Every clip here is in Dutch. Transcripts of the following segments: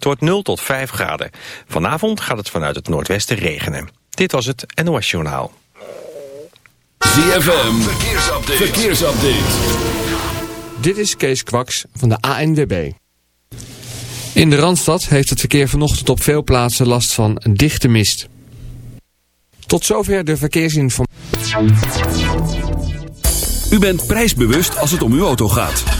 Het wordt 0 tot 5 graden. Vanavond gaat het vanuit het noordwesten regenen. Dit was het NOS Journaal. ZFM, verkeersupdate. verkeersupdate. Dit is Kees Kwaks van de ANWB. In de Randstad heeft het verkeer vanochtend op veel plaatsen last van dichte mist. Tot zover de verkeersinformatie. U bent prijsbewust als het om uw auto gaat.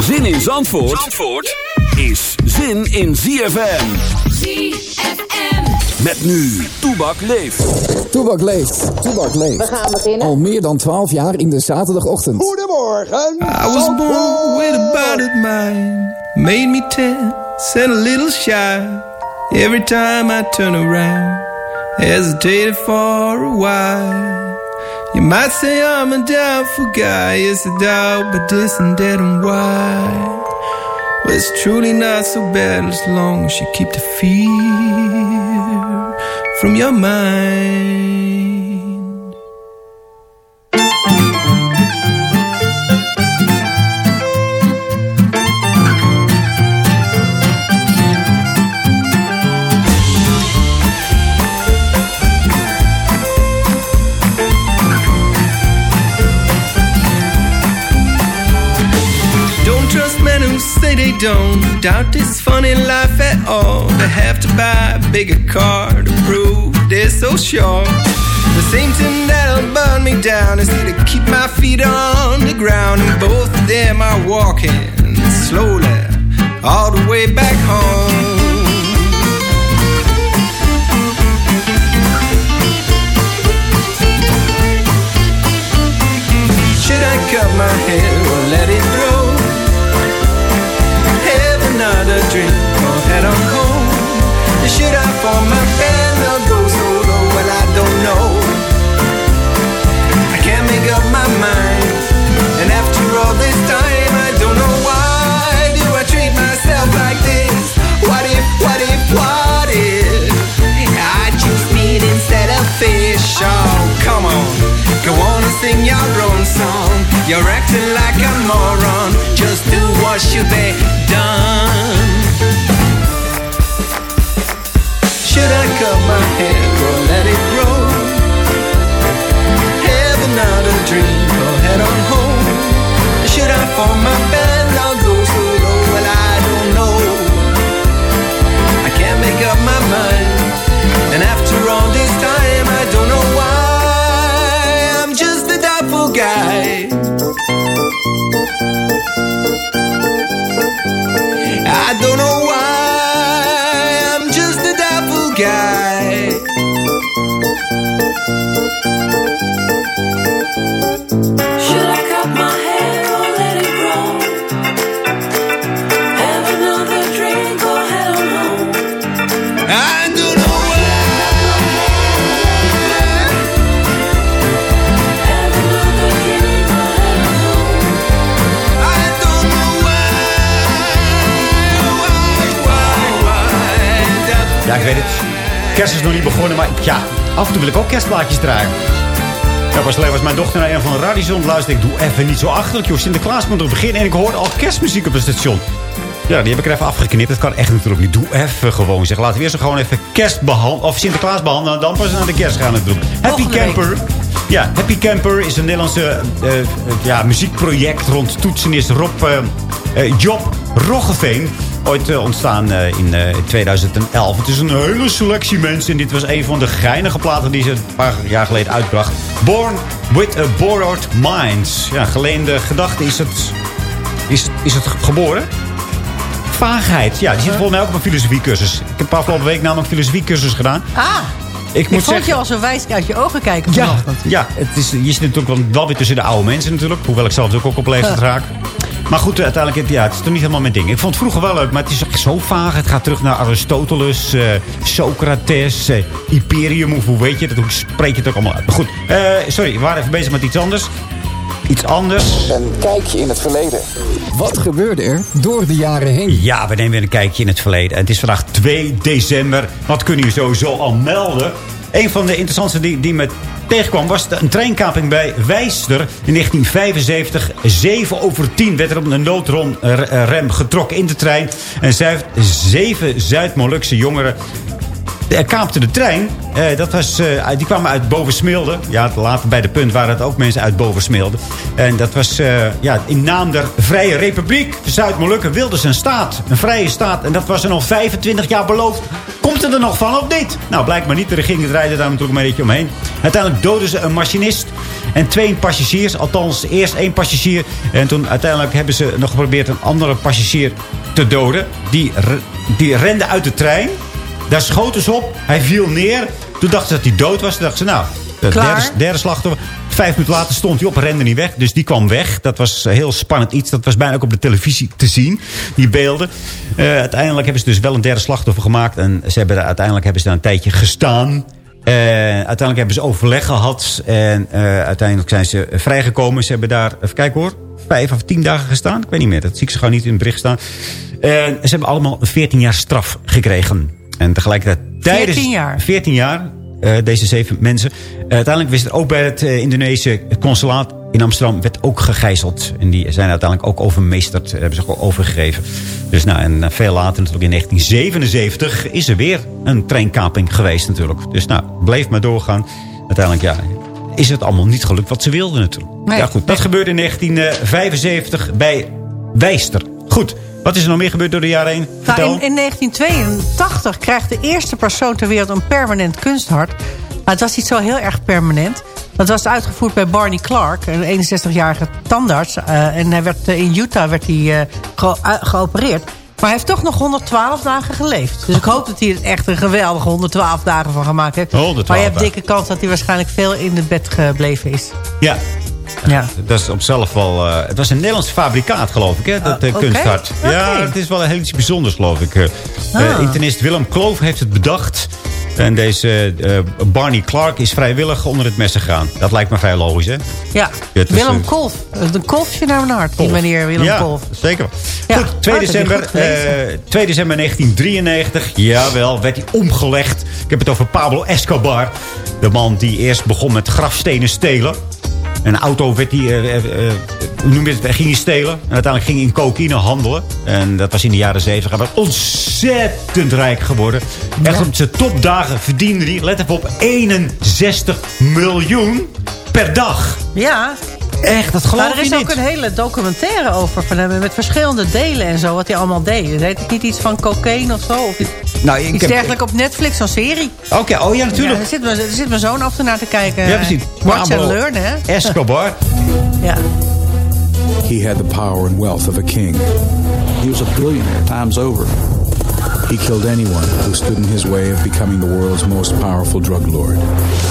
Zin in Zandvoort, Zandvoort is zin in ZFM. ZFM. Met nu, Toebak leeft. Toebak leeft, Toebak leeft. We gaan beginnen. Al meer dan 12 jaar in de zaterdagochtend. Goedemorgen. I was born with a battered mind. Made me tense and a little shy. Every time I turn around. Hesitated for a while. You might say I'm a doubtful guy. Yes, a doubt, but this and that and why. Well, it's truly not so bad as long as you keep the fear from your mind. Don't doubt this funny life at all. They have to buy a bigger car to prove they're so sure. The same thing that'll burn me down is to keep my feet on the ground, and both of them are walking slowly all the way back home. Should I cut my hair or let it grow? Drink or head on home? Should I form my band or go solo? Well, I don't know. I can't make up my mind. And after all this time, I don't know why do I treat myself like this? What if, what if, what if I choose meat instead of fish? Oh, come on, own song. You're acting like a moron. Just do what should be done. Should I cut my hair or let it grow? Have another drink or head on home? Should I form my band Kerst is nog niet begonnen, maar ja, af en toe wil ik ook kerstplaatjes draaien. Ja, pas alleen was mijn dochter naar een van de radiozon luisterde. Ik doe even niet zo achterlijk, joh. Sinterklaas moet er beginnen en ik hoorde al kerstmuziek op het station. Ja, die heb ik er even afgeknipt. Dat kan echt natuurlijk niet. Doe even gewoon. Zeg, laten we eerst gewoon even kerst behandelen. Of Sinterklaas behandelen. En dan pas naar de kerst gaan het doen. Happy Volgende week. Camper. Ja, Happy Camper is een Nederlandse eh, eh, ja, muziekproject rond toetsenist Rob, eh, Job Roggeveen. Ooit eh, ontstaan eh, in eh, 2011. Het is een hele selectie mensen. En dit was een van de geinige platen die ze een paar jaar geleden uitbracht. Born with a Borrowed Mind. Ja, geleende gedachte is het, is, is het geboren. Vaagheid. Ja, die zit volgens mij ook op een filosofiecursus. Ik heb afgelopen week namelijk een filosofiecursus gedaan. Ah, Ik ik moet vond zeggen... je al zo wijs uit je ogen kijken Ja, ja het is, je zit natuurlijk wel- wel weer tussen de oude mensen natuurlijk. Hoewel ik zelf ook op leeftijd raak. Maar goed, uiteindelijk, ja, het is toch niet helemaal mijn ding. Ik vond het vroeger wel leuk, maar het is echt zo vaag. Het gaat terug naar Aristoteles, eh, Socrates, Imperium, of hoe weet je dat? Hoe spreek je het ook allemaal uit? Maar goed, eh, sorry, we waren even bezig met iets anders. Iets anders. Een kijkje in het verleden. Wat gebeurde er door de jaren heen? Ja, we nemen weer een kijkje in het verleden. En het is vandaag 2 december. Wat kunnen jullie sowieso al melden? Een van de interessantste die, die me tegenkwam was de- een treinkaping bij Wijster in 1975. 7 over 10 werd er op een noodrem getrokken in de trein. En zeven Zuid-Molukse jongeren er kaapte de trein. Eh, dat was, eh, die kwamen uit Bovensmilde. Ja, later bij de punt waren het ook mensen uit Bovensmilde. En dat was eh, ja, in naam der Vrije Republiek. Zuid-Molukken wilden ze een staat. Een vrije staat. En dat was er al 25 jaar beloofd. Komt het er nog van of niet? Nou, blijkbaar niet. De regering draaide daar natuurlijk een beetje omheen. Uiteindelijk doden ze een machinist en twee passagiers. Althans, eerst één passagier. En toen uiteindelijk hebben ze nog geprobeerd een andere passagier te doden. Die, die rende uit de trein. Daar schoten ze op. Hij viel neer. Toen dachten ze dat hij dood was. Toen dachten ze, nou, de derde, derde slachtoffer. Vijf minuten later stond hij op, rende niet weg. Dus die kwam weg. Dat was een heel spannend iets. Dat was bijna ook op de televisie te zien, die beelden. Eh, uiteindelijk hebben ze dus wel een derde slachtoffer gemaakt. En ze hebben, uiteindelijk hebben ze daar een tijdje gestaan. Eh, uiteindelijk hebben ze overleg gehad. En eh, uiteindelijk zijn ze vrijgekomen. Ze hebben daar, even kijken hoor, vijf of tien dagen gestaan. Ik weet niet meer, dat zie ik ze gewoon niet in het bericht staan. En ze hebben allemaal een 14 jaar straf gekregen. En tegelijkertijd tijdens... 14 jaar? 14 jaar, eh, deze zeven mensen. Eh, uiteindelijk wist het ook bij het eh, Indonesische consulaat in Amsterdam werd ook gegijzeld. En die zijn uiteindelijk ook overmeesterd, hebben ze ook overgegeven. Dus nou, en veel later, natuurlijk in 1977, is er weer een treinkaping geweest natuurlijk. Dus nou, bleef maar doorgaan. Uiteindelijk, ja, is het allemaal niet gelukt wat ze wilden natuurlijk. Nee. Ja goed, dat gebeurde in 1975 bij Wijster. Goed, wat is er nog meer gebeurd door de jaren heen? Nou, in, in 1982 krijgt de eerste persoon ter wereld een permanent kunsthart. Maar het was niet zo heel erg permanent. Dat was uitgevoerd bij Barney Clark, een 61-jarige tandarts. Eh, en hij werd, eh, in Utah werd hij ge- eh, geopereerd. Maar hij heeft toch nog 112 dagen geleefd. Dus ik hoop dat hij er echt een geweldige 112 dagen van gemaakt heeft. 112 maar je hebt dikke kans dat hij waarschijnlijk veel in het bed gebleven is. Ja, Ja. Dat is op zelf wel... eh, het was een Nederlands fabrikaat, geloof ik, hè? Dat eh, Ah, oké. kunsthart. Ja, het is wel heel iets bijzonders, geloof ik. Eh, Ah. eh, internist Willem Kloof heeft het bedacht. En deze eh, Barney Clark is vrijwillig onder het mes gegaan. Dat lijkt me vrij logisch, hè? Ja, Willem een- Kolf. Een kolfje naar mijn hart, die meneer Willem ja, Kolf. zeker. Ja, Goed, 2 oh, dat heb je december, goed gelezen. eh, 2 december 1993. Jawel, werd hij omgelegd. Ik heb het over Pablo Escobar. De man die eerst begon met grafstenen stelen. Een auto werd hij, eh, eh, eh, hoe noem je het, ging hij stelen. En uiteindelijk ging hij in cocaïne handelen. En dat was in de jaren 70. Hij was ontzettend rijk geworden. Echt op zijn topdagen verdiende hij, let even op, 61 miljoen per dag. Ja, Echt, dat geloof maar er is niet. ook een hele documentaire over van hem. Met verschillende delen en zo, wat hij allemaal deed. Heet het niet iets van cocaïne of zo? Of iets, Nou, ik iets heb- dergelijks op Netflix, zo'n serie. Oké, oh ja, Ja, natuurlijk. daar zit, mijn- daar zit mijn zoon af en naar te kijken. Ja, precies. Watch and learn, hè? Escobar. Ja. He had the power and wealth of a king. He was a billionaire times over. He killed anyone who stood in his way of becoming the world's most powerful drug lord.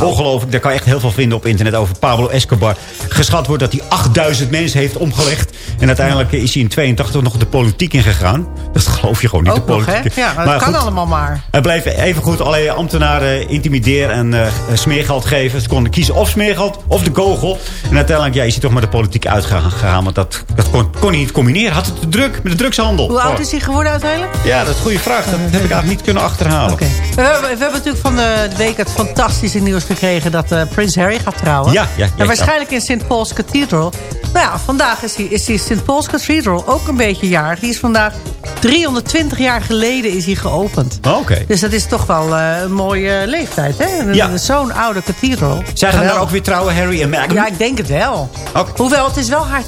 Ongelooflijk, daar kan je echt heel veel vinden op internet over Pablo Escobar. Geschat wordt dat hij 8000 mensen heeft omgelegd. En uiteindelijk is hij in 82 nog de politiek ingegaan. Dat geloof je gewoon niet, Ook de nog, politiek. Ja, maar dat kan goed, allemaal maar. Hij bleef even goed allerlei ambtenaren intimideren en eh, smeergeld geven. Ze konden kiezen of smeergeld of de kogel. En uiteindelijk ja, is hij toch maar de politiek uitgegaan. Want dat, dat kon, kon hij niet combineren. Had het te druk met de drugshandel. Hoe oud Oh. is hij geworden uiteindelijk? Ja, dat is een goede vraag. Dat heb ik eigenlijk niet kunnen achterhalen. We, hebben- we hebben natuurlijk van de week het fantastische nieuws gekregen... dat eh, Prins Harry gaat trouwen. Ja, ja, ja, en waarschijnlijk in St. Paul's Cathedral. Nou ja, vandaag is hij, is hij St. Paul's Cathedral ook een beetje jarig. Die is vandaag 320 jaar geleden is hij geopend. Oh, Oké. Dus dat is toch wel eh, een mooie leeftijd, hè? Ja. Zo'n oude cathedral. Zij gaan daar ook weer trouwen, Harry en Meghan? Ja, ik denk het wel. Oké. Hoewel, het is wel haar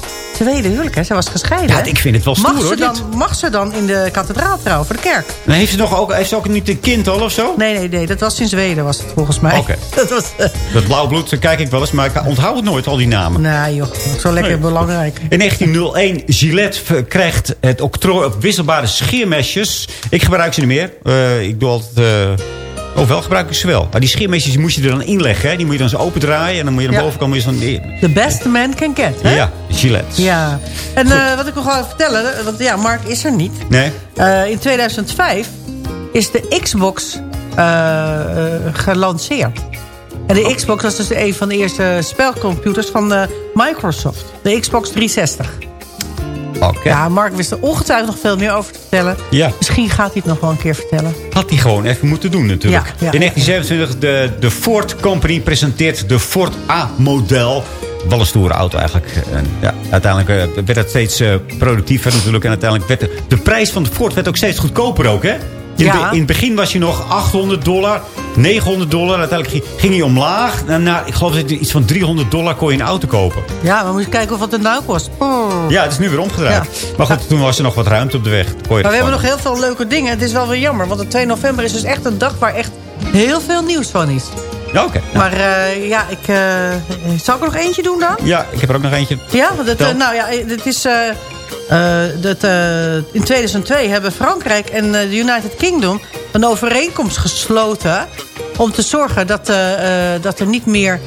tweede huwelijk, hè? Ze was gescheiden. Ja, ik vind het wel stoer, mag hoor, Ze dan, dit. mag ze dan in de kathedraal trouwen, voor de kerk? Maar heeft ze, nog ook, heeft ze ook niet een kind al of zo? Nee, nee, nee. Dat was in Zweden, was het volgens mij. Oké. Dat was... eh, Dat blauw bloed, daar kijk ik wel eens, maar ik onthoud het nooit, al die namen. nou joh, zo lekker Nee. belangrijk. In 1901, Gillette krijgt het octrooi op wisselbare scheermesjes. Ik gebruik ze niet meer. Eh, ik doe altijd... eh, Oh, wel gebruik ik ze wel. Maar die scheermesjes die moest je er dan inleggen. Hè? Die moet je dan zo open draaien. En dan moet je de Ja. bovenkant... Moet je zo'n- The best man can get, hè? ja, Gillette. Ja. En eh, wat ik nog wel vertellen, want ja, Mark is er niet. Nee? Eh, in 2005 is de Xbox eh, gelanceerd. En de Xbox was dus een van de eerste spelcomputers van Microsoft. De Xbox 360. Ja, Mark wist er ongetwijfeld nog veel meer over te vertellen. Ja. Misschien gaat hij het nog wel een keer vertellen. Had hij gewoon even moeten doen natuurlijk. Ja, ja. In 1927, de, de Ford Company presenteert de Ford A-model. Wel een stoere auto eigenlijk. En ja, uiteindelijk eh, werd het steeds eh, productiever natuurlijk. En uiteindelijk werd de, de prijs van de Ford werd ook steeds goedkoper ook, hè? In, Ja. het- in het begin was je nog 800 dollar, 900 dollar. Uiteindelijk ging- hij omlaag. En na, ik geloof dat iets van 300 dollar kon je een auto kopen. Ja, maar moet je kijken of wat het nou kost. Oh. Ja, het is nu weer omgedraaid. Maar goed, toen was er nog wat ruimte op de weg. Maar we het hebben nog heel veel leuke dingen. Het is wel weer jammer, want de 2 november is dus echt een dag waar echt heel veel nieuws van is. Ja, oké. Maar eh, ja, ik, eh, zal ik er nog eentje doen dan? Ja, ik heb er ook nog eentje. Ja, het, eh, nou ja, het is... eh, dat, eh, in 2002 hebben Frankrijk en eh, de United Kingdom een overeenkomst gesloten... om te zorgen dat, dat er niet meer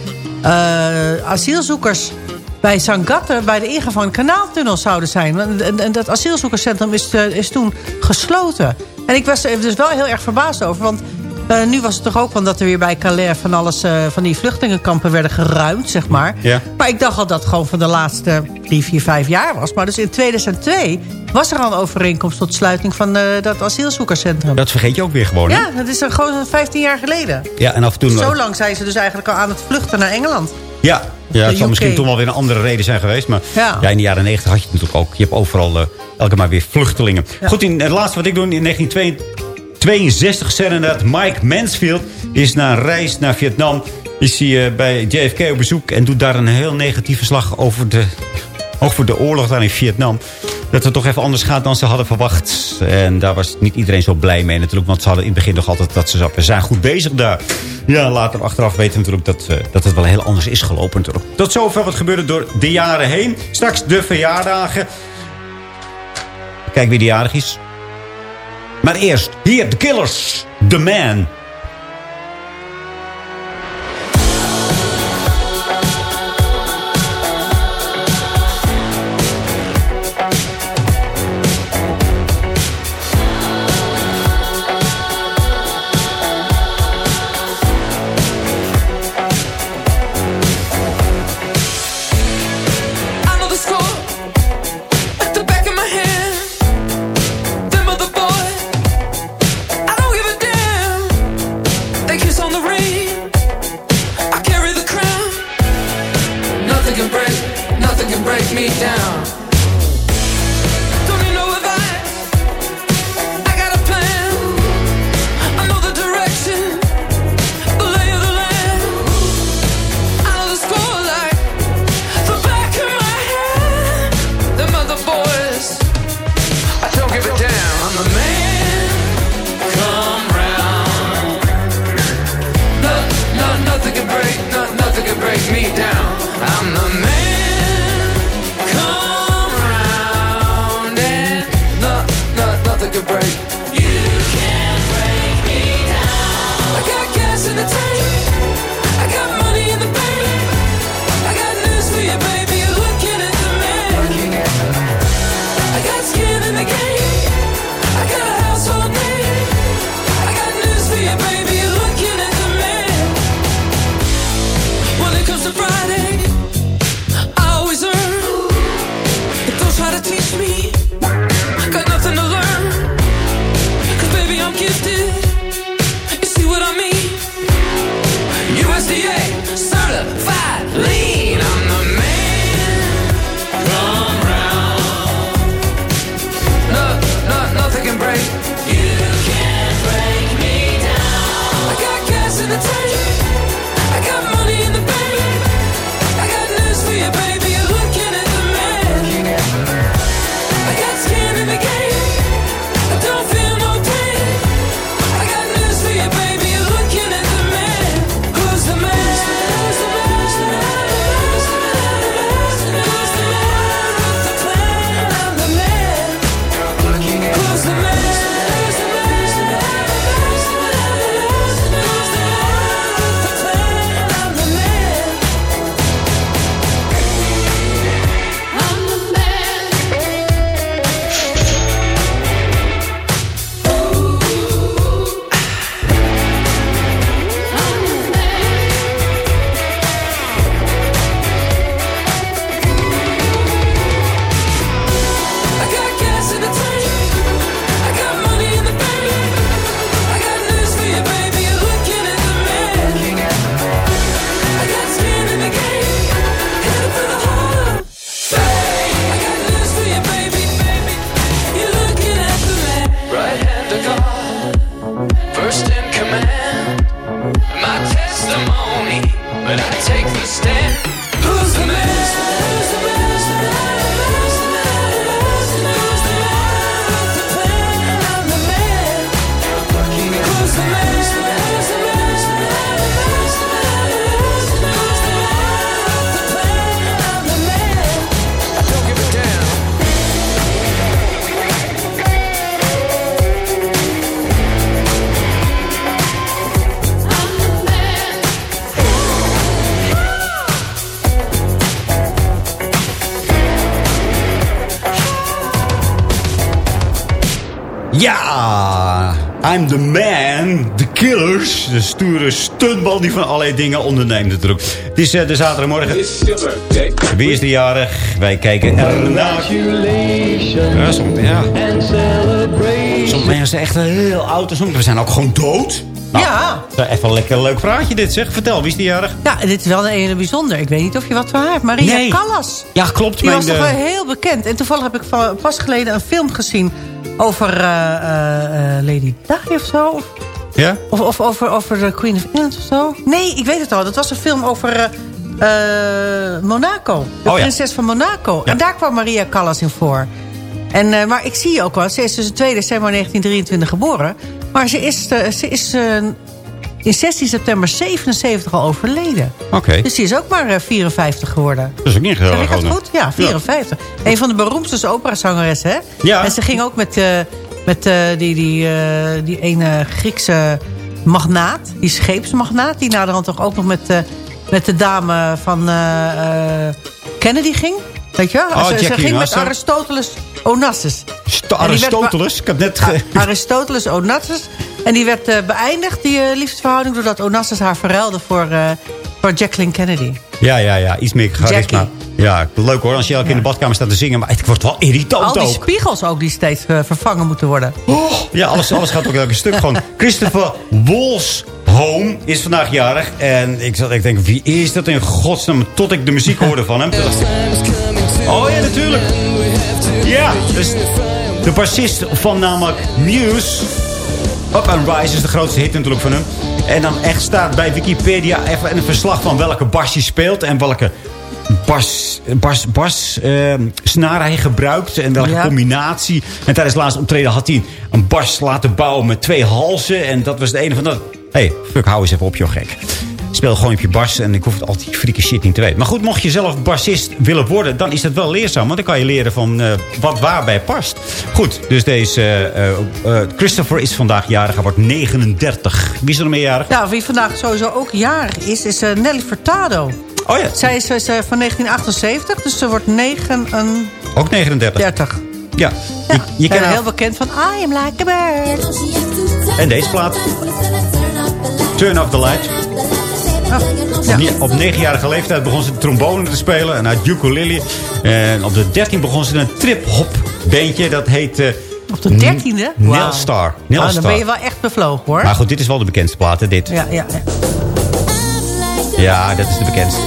asielzoekers bij Sangatte... bij de ingang van kanaaltunnel zouden zijn. En, dat asielzoekerscentrum is, is toen gesloten. En ik was er dus wel heel erg verbaasd over, want... eh, nu was het toch ook van dat er weer bij Calais van alles eh, van die vluchtelingenkampen werden geruimd, zeg maar. Ja. Maar ik dacht al dat het gewoon van de laatste drie, vier, vijf jaar was. Maar dus in 2002 was er al een overeenkomst tot sluiting van eh, dat asielzoekerscentrum. Dat vergeet je ook weer gewoon, hè? Ja, dat is er gewoon 15 jaar geleden. Ja, en af en toe... Zo lang zijn ze dus eigenlijk al aan het vluchten naar Engeland. Ja, ja het zal misschien toen wel weer een andere reden zijn geweest. Maar ja. Ja. in de jaren 90 had je het natuurlijk ook. Je hebt overal elke maar weer vluchtelingen. Goed, in, het laatste wat ik doe in 1962 zijn Mike Mansfield is na een reis naar Vietnam. Is hij eh, bij JFK op bezoek en doet daar een heel negatief verslag over de, over de oorlog daar in Vietnam. Dat het toch even anders gaat dan ze hadden verwacht. En daar was niet iedereen zo blij mee natuurlijk. Want ze hadden in het begin nog altijd dat ze zeiden... we zijn goed bezig daar. Ja, later achteraf weten we natuurlijk dat, eh, dat het wel heel anders is gelopen natuurlijk. Tot zover wat gebeurde door de jaren heen. Straks de verjaardagen. Kijk wie de jarig is. Maar eerst, hier, de Killers. The Man. De stoere stuntbal die van allerlei dingen onderneemt natuurlijk. Het is eh, de zaterdagmorgen. Wie is de jarig? Wij kijken ernaar. Ja, soms, ja. Sommige mensen zijn echt heel oud en sommige zijn ook gewoon dood. Nou, Ja. dat is Even een lekker leuk praatje dit zeg. Vertel, wie is die jarig? Ja, dit is wel een hele bijzonder. Ik weet niet of je wat van haar hebt. Maria Nee. Callas. Ja, klopt. Die was toch eh, wel heel bekend. En toevallig heb ik van- pas geleden een film gezien over eh, eh, eh, Lady Di of zo. Ja? Of, of over, over de Queen of England of zo. Nee, ik weet het al. Dat was een film over eh, eh, Monaco. De Oh ja. prinses van Monaco. Ja. En daar kwam Maria Callas in voor. En, eh, maar ik zie je ook wel. Ze is dus 2 december 1923 geboren. Maar ze is, eh, ze is eh, in 16 september 77 al overleden. Oké. Dus die is ook maar eh, 54 geworden. Dat is ook niet heel erg goed? Ja, 54. Een van de beroemdste operazangeressen, hè? Ja. En ze ging ook met, eh, met eh, die, die, eh, die ene Griekse magnaat. Die scheepsmagnaat. Die naderhand toch ook nog met, eh, met de dame van Kennedy ging. Weet je wel? Oh, ze, ging met. Aristoteles Onassis. Aristoteles? Ik heb net... ge- A- Aristoteles Onassis. En die werd beëindigd, die liefdesverhouding... doordat Onassis haar verruilde voor, voor Jacqueline Kennedy. Ja, ja, ja. Iets meer charisma. Jackie. Ja, leuk hoor. Als je elke keer in de badkamer staat te zingen. Maar het wordt wel irritant Al die ook. spiegels ook die steeds eh, vervangen moeten worden. Ja, alles, alles gaat ook elke stuk gewoon. Christopher Wolsholm is vandaag jarig. En ik zat ik denk, wie is dat in godsnaam? Tot ik de muziek hoorde van hem. Oh ja, natuurlijk. Ja, dus de bassist van namelijk Muse. Up and Rise is de grootste hit natuurlijk van hem. En dan echt staat bij Wikipedia even een verslag van welke bas hij speelt. En welke bas, bas, bas eh, snaar hij gebruikt. En welke Ja. combinatie. En tijdens het laatste optreden had hij een bas laten bouwen met twee halzen. En dat was de ene van dat. Hé, hey, fuck, hou eens even op, joh gek. Speel gewoon op je bas en ik hoef al die freaky shit niet te weten. Maar goed, mocht je zelf bassist willen worden, dan is dat wel leerzaam. Want dan kan je leren van eh, wat waarbij past. Goed, dus deze eh, eh, Christopher is vandaag jarig. Hij wordt 39. Wie is er nog meer jarig? Nou, wie vandaag sowieso ook jarig is, is Nelly Furtado. Oh ja, Zij is, is, van 1978, dus ze wordt 39. ook 39. Ja, Ja, je, je haar. heel bekend van I am like a bird. En deze plaat. Turn Off the Light. Ja. Op negenjarige leeftijd begon ze trombone te spelen en uit ukulele. En op de 13 begon ze een trip-hop bandje. Dat heet... eh, Op de 13e? N- Wauw. Nelstar. Nelstar. dan ben je wel echt bevlogen, hoor. Maar goed, dit is wel de bekendste plaat, hè, dit. Ja, ja, ja. Ja, dat is de bekendste.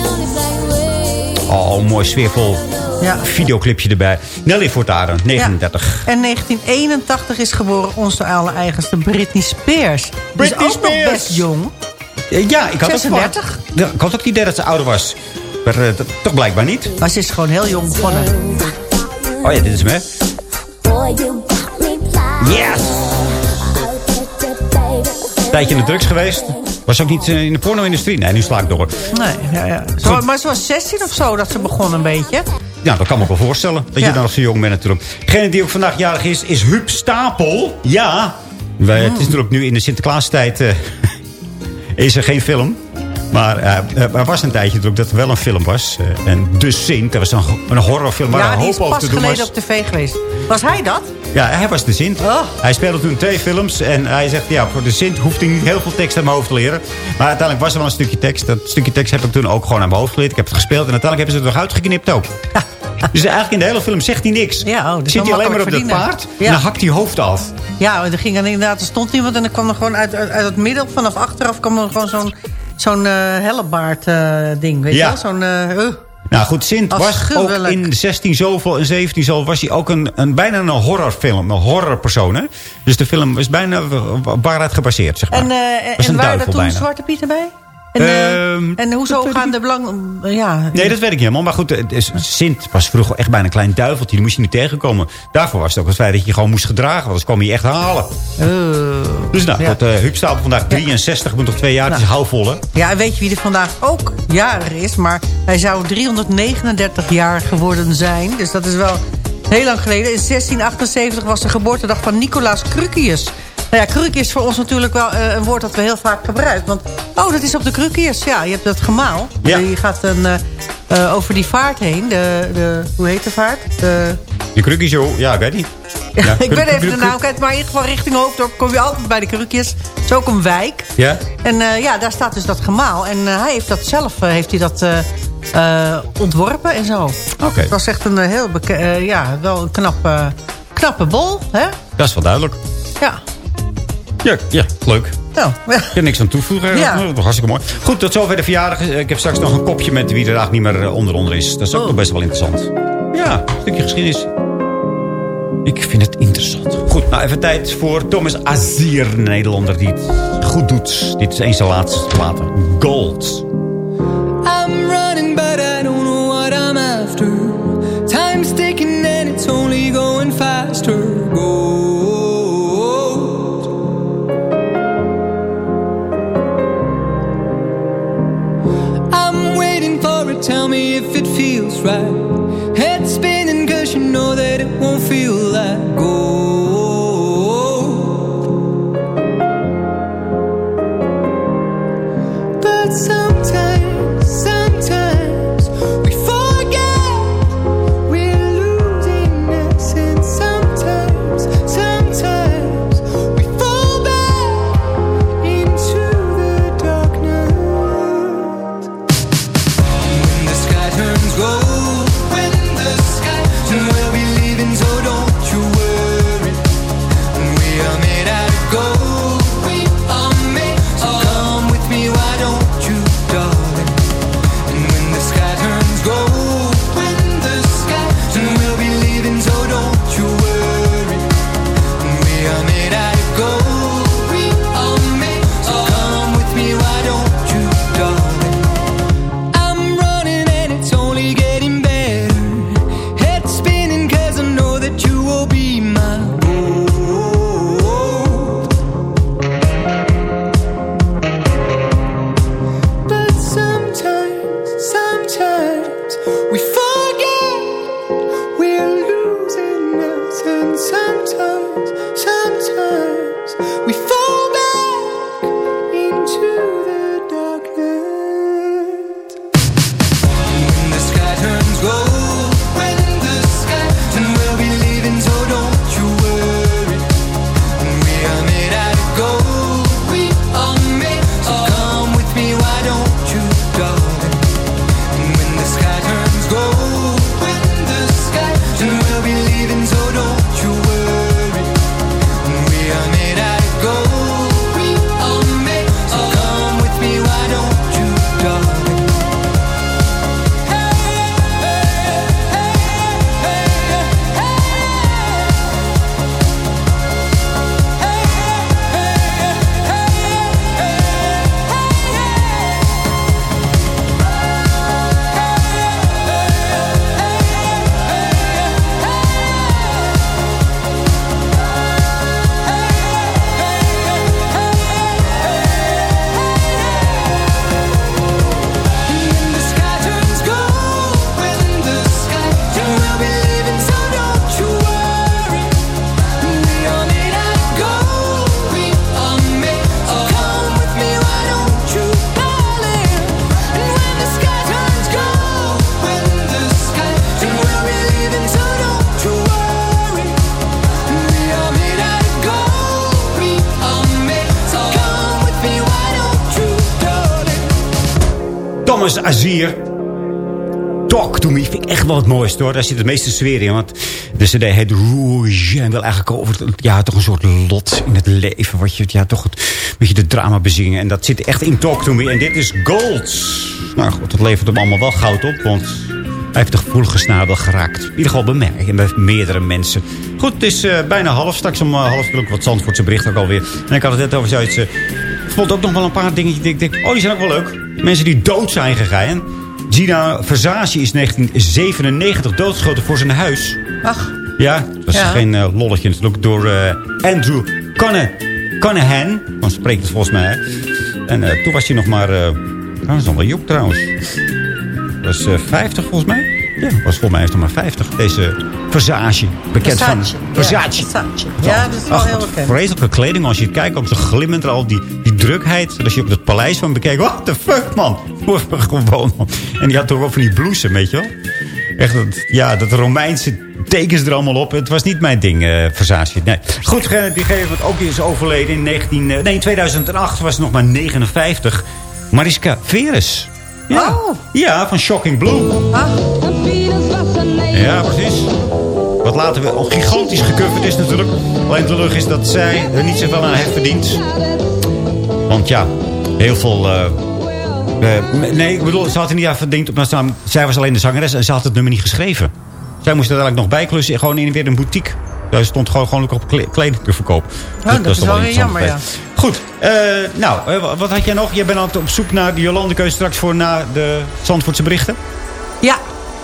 Oh, mooi sfeervol ja. videoclipje erbij. Nelly Furtado, 39. En 1981 is geboren onze allereigenste Britney Spears. Britney is ook nog best jong. Ja, ik had ook 36? verwacht- Ja, ik had ook niet idee dat ze ouder was. Maar eh, toch blijkbaar niet. Maar ze is gewoon heel jong begonnen. Oh ja, dit is hem, hè? Yes! Tijdje in de drugs geweest. Was ook niet eh, in de porno-industrie. Nee, nu sla ik door. Nee, ja, ja. Zo, maar ze was 16 of zo dat ze begon een beetje. Ja, dat kan me ook wel voorstellen. Dat Ja. je dan nog zo jong bent natuurlijk. Degene die ook vandaag jarig is, is Huub Stapel. Ja. Wij, Het is natuurlijk nu in de Sinterklaastijd... eh is er geen film. Maar eh, er was een tijdje natuurlijk dat er wel een film was. eh, en De Sint. Dat was een, een horrorfilm waar ja, een die is hoop pas geleden was. op tv geweest. Was hij dat? Ja, hij was de Sint. Oh. Hij speelde toen twee films. En hij zegt, ja, voor de Sint hoeft hij niet heel veel tekst aan mijn hoofd te leren. Maar uiteindelijk was er wel een stukje tekst. Dat stukje tekst heb ik toen ook gewoon aan mijn hoofd geleerd. Ik heb het gespeeld. En uiteindelijk hebben ze het er nog uitgeknipt ook. Dus eigenlijk in de hele film zegt hij niks. Ja, oh, Zit dan hij alleen maar op dat paard. Ja. En dan hakt hij hoofd af. Ja, er ging dan inderdaad, er stond iemand en er kwam er gewoon uit, uit, uit het middel, vanaf achteraf kwam er gewoon zo'n zo'n eh hellebaard eh, ding, weet Ja. je wel? Zo'n, uh. Nou goed, Sint was ook in 16 zoveel en 17 zoveel... was hij ook een, een, bijna een horrorfilm. Een horrorpersoon, hè? Dus de film is bijna op waarheid gebaseerd, zeg maar. En, Was en waren er toen bijna. Zwarte Pieten bij? En, eh, Ehm, en hoezo gaan de belang... Ja, Nee, dat weet ik niet helemaal. Maar goed, Sint was vroeger echt bijna een klein duiveltje. Die moest je niet tegenkomen. Daarvoor was het ook het feit dat je gewoon moest gedragen. Want anders kwam je echt halen. Dus nou, Ja. goed, uh, Huub staat vandaag 63. Moet nog twee jaar. Het is houtvol, hè? Ja, en weet je wie er vandaag ook jarig is? Maar hij zou 339 jaar geworden zijn. Dus dat is wel heel lang geleden. In 1678 was de geboortedag van Nicolaas Crucius. Nou ja, Crucius is voor ons natuurlijk wel eh, een woord dat we heel vaak gebruiken. Want, oh, dat is op de Crucius. Ja, je hebt dat gemaal. Ja. Je gaat een, eh, eh, over die vaart heen. De, de, hoe heet de vaart? De, Die krukjes, joh. Ja, ik weet niet. ja, Ja, ik ben kruk- even de kruk- naam kwijt. Maar in ieder geval richting Hoofddorp kom je altijd bij de Crucius. Het is ook een wijk. Ja? En ja, daar staat dus dat gemaal. En hij heeft dat zelf heeft hij dat, ontworpen en zo. Oké. Het was echt een heel ja, wel een knappe, knappe bol. Hè? Dat is wel duidelijk. Ja. Ja, ja leuk. Nou, ja. Ik heb niks aan toevoegen. Ja. Dat was hartstikke mooi. Goed, tot zover de verjaardag. Ik heb straks nog een kopje met wie er niet meer eh, onder onder is. Dat is ook Oh. nog best wel interessant. Ja, een stukje geschiedenis. Ik vind het interessant. Goed, nou even tijd voor Thomas Azier, een Nederlander die het goed doet. Dit is een zijn laatste platen. Gold. If it feels right. Head spinning, Azier. Talk to me vind ik echt wel het mooiste hoor. Daar zit het meeste sfeer in. Want de cd heet Rouge. En wil eigenlijk over ja, toch een soort lot in het leven. Wat je ja, toch het, een beetje de drama bezingen. En dat zit echt in Talk to me. En dit is gold. Nou goed, dat levert hem allemaal wel goud op. Want hij heeft de gevoelige snaar wel geraakt. In ieder geval bij mij en bij meerdere mensen. Goed, het is eh, bijna half. Straks om eh, half ook wat Zandvoortse bericht ook alweer. En ik had het net over zoiets... eh, vond ook nog wel een paar dingen die ik denk... oh, die zijn ook wel leuk. Mensen die dood zijn gegaan. Gina Versace is 1997 doodgeschoten voor zijn huis. Ach, Ja, dat is Ja. geen eh, lolletje natuurlijk. Door eh, Andrew Conne, Conahan. Want spreekt het volgens mij. En eh, toen was hij nog maar... oh, dat is nog wel jong trouwens. Dat was eh 50 volgens mij. Ja, was volgens mij heeft hij maar 50. Deze Versace. Bekend van... Versace. Ja, Versace. Ja, dat is wel Ach, heel bekend. Vreselijke kleding. Als je het kijkt, ook zo glimmend. er Al die drukheid. Als je op het paleis van bekijkt. What the fuck, man. Gewoon, man. En die had toch ook van die bloesem, weet je wel. Echt, dat, ja, dat Romeinse tekens er allemaal op. Het was niet mijn ding, eh Versace. Nee. Goed, degene die gegeven wat ook is overleden in 19, eh, nee, in 2008 was nog maar 59. Mariska Veres. Ja, Oh. ja van Shocking Blue. Ah, Ja, precies. Wat later wel al gigantisch gecoverd is natuurlijk. Alleen de lucht is dat zij er niet zoveel aan heeft verdiend. Want ja, heel veel... eh, eh, nee, ik bedoel, ze had er niet aan verdiend. Ze, zij was alleen de zangeres en ze had het nummer niet geschreven. Zij moest er eigenlijk nog bijklussen. Gewoon in weer een boutique. Zij stond gewoon, gewoon op kle- kleding te verkopen. Oh, dat is wel weer jammer, ja. Goed, eh, nou, wa- wat had jij nog? Jij bent altijd op zoek naar de Jolandekeuze straks voor na de Zandvoortse berichten. ja.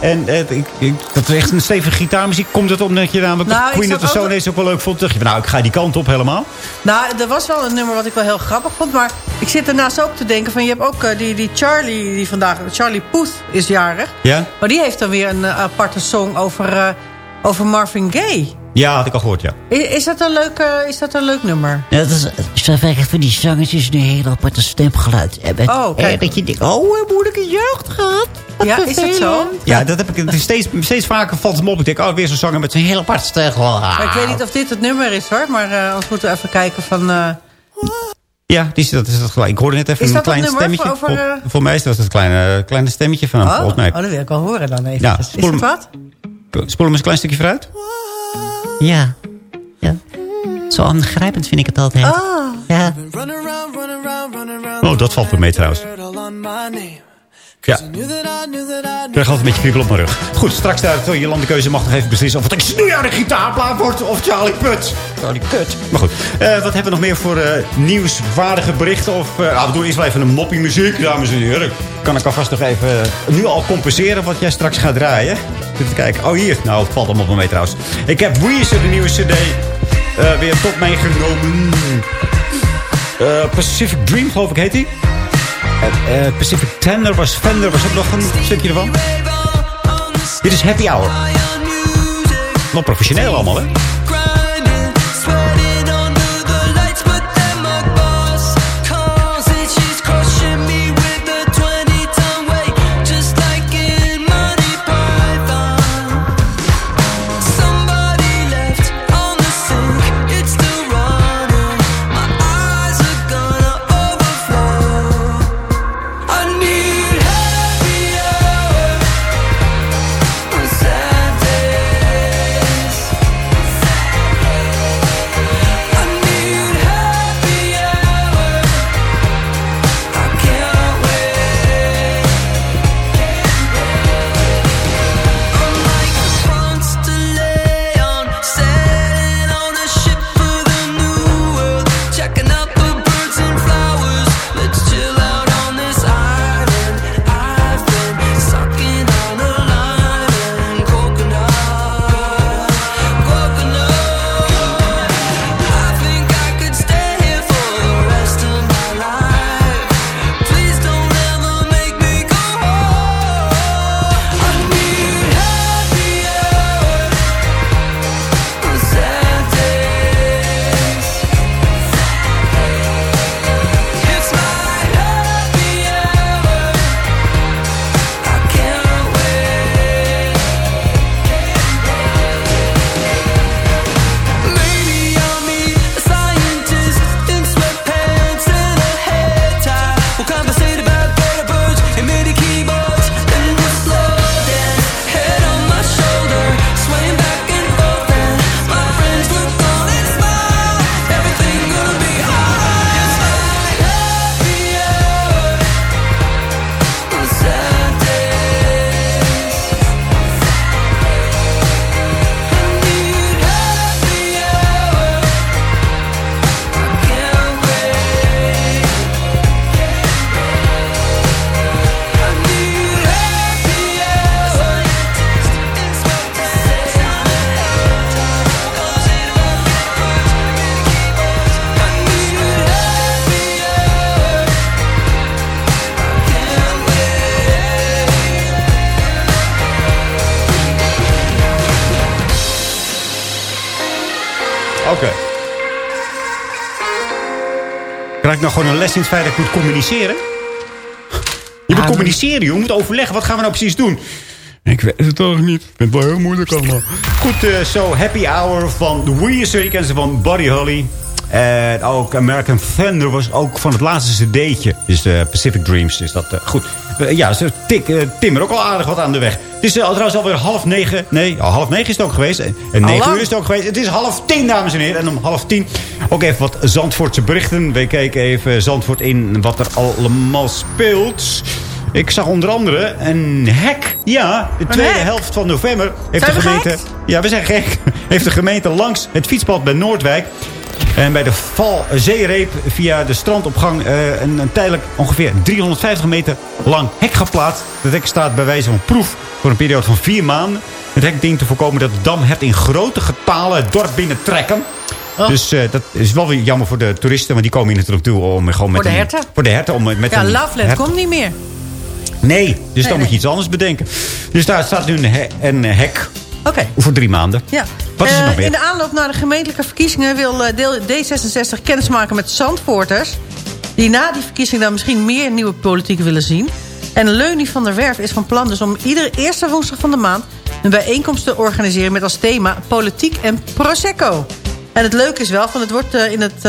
En eh, ik, ik, dat is echt een stevige gitaarmuziek. Komt het omdat je namelijk Nou, Queen of the Stone ook- Age ook wel leuk vond? Dacht je van, nou, ik ga die kant op helemaal. Nou, er was wel een nummer wat ik wel heel grappig vond. Maar ik zit ernaast ook te denken van... Je hebt ook eh, die, die Charlie die vandaag... Charlie Puth is jarig. Ja? Maar die heeft dan weer een eh, aparte song over, over Marvin Gaye. Ja, had ik al gehoord, ja. Is, is, dat een leuk, eh, is dat een leuk nummer? Ja, dat is, werkt van die zangers is een heel aparte stemgeluid. hebben. Oh, kijk. Eh, dat je denkt, oh, een moeilijke jeugd gehad. Wat Ja, is dat zo? Ja, dat heb ik het is steeds, steeds vaker valt het me op. Ik denk, oh, weer zo'n zanger met zijn heel apart stemgeluid. Maar ik weet niet of dit het nummer is hoor. Maar eh anders moeten we even kijken van... eh, Ja, die, dat is het gelijk. Ik hoorde net even Is een klein nummer stemmetje. voor- Voor, voor, eh, voor mij is dat het kleine, kleine stemmetje van hem, oh, volgens mij. oh, dat wil ik wel horen dan even. Ja, is het wat? Spoel hem eens een klein stukje vooruit. Ja. ja. Zo aangrijpend vind ik het altijd. Ah. Ja. Run around, run around, run around. Oh, dat valt wel mee trouwens. Ja, ik krijg altijd een beetje kriebel op mijn rug. Goed, straks daar je landekeuze mag nog even beslissen... of het een snoeiharde gitaarplaat wordt of Charlie Put. Charlie Put. Maar goed, eh, wat hebben we nog meer voor eh, nieuwswaardige berichten? Of, eh nou, we doen eerst wel even een moppie muziek, dames en heren. Kan ik alvast nog even nu al compenseren wat jij straks gaat draaien? Even kijken. Oh, hier. Nou, het valt allemaal wel mee trouwens. Ik heb Weezer, de nieuwe cd, eh, weer tot mij genomen. Eh, Pacific Dream, geloof ik, heet die. Eh, Pacific Tender was Fender, was ook nog een stukje ervan. Dit is Happy Hour. Nog professioneel allemaal, hè? Les in het feit dat ik moet communiceren? Je moet communiceren, joh. Je moet overleggen. Wat gaan we nou precies doen? Ik weet het toch niet. Ik vind het wel heel moeilijk allemaal. Goed, eh, zo Happy Hour van The Weezer. Je kent ze van Buddy Holly. En ook American Thunder was ook van het laatste cd'tje. Dus eh, Pacific Dreams is dat. eh, goed. Eh, ja, ze tik, eh, timmer ook al aardig wat aan de weg. Het is uh, trouwens alweer half negen. Nee, al half negen is het ook geweest. En negen lang? uur is het ook geweest. Het is half tien, dames en heren. En om half tien ook even wat Zandvoortse berichten. We kijken even Zandvoort in wat er allemaal speelt. Ik zag onder andere een hek. Ja, de tweede hek? helft van november heeft Zijn de gemeente... Ja, we zijn gek. Heeft de gemeente langs het fietspad bij Noordwijk... En bij de Valzeereep via de strandopgang eh, een, een tijdelijk ongeveer 350 meter lang hek geplaatst. Dat hek staat bij wijze van proef voor een periode van vier maanden. Het hek dient te voorkomen dat de damhert in grote getalen het dorp binnentrekken. Oh. Dus eh, dat is wel weer jammer voor de toeristen, want die komen hier natuurlijk toe om gewoon met Voor de een- herten? Voor de herten. Om met Ja, een Loveland komt niet meer. Nee, dus dan nee. moet je iets anders bedenken. Dus daar staat nu een, he- een hek Oké. voor drie maanden. Ja. Wat is er Eh, nog meer? In de aanloop naar de gemeentelijke verkiezingen wil eh, deel- D66 kennismaken met Zandvoorters. Die na die verkiezingen dan misschien meer nieuwe politiek willen zien. En Leunie van der Werf is van plan dus om iedere eerste woensdag van de maand... een bijeenkomst te organiseren met als thema politiek en Prosecco. En het leuke is wel, van het wordt eh, in het...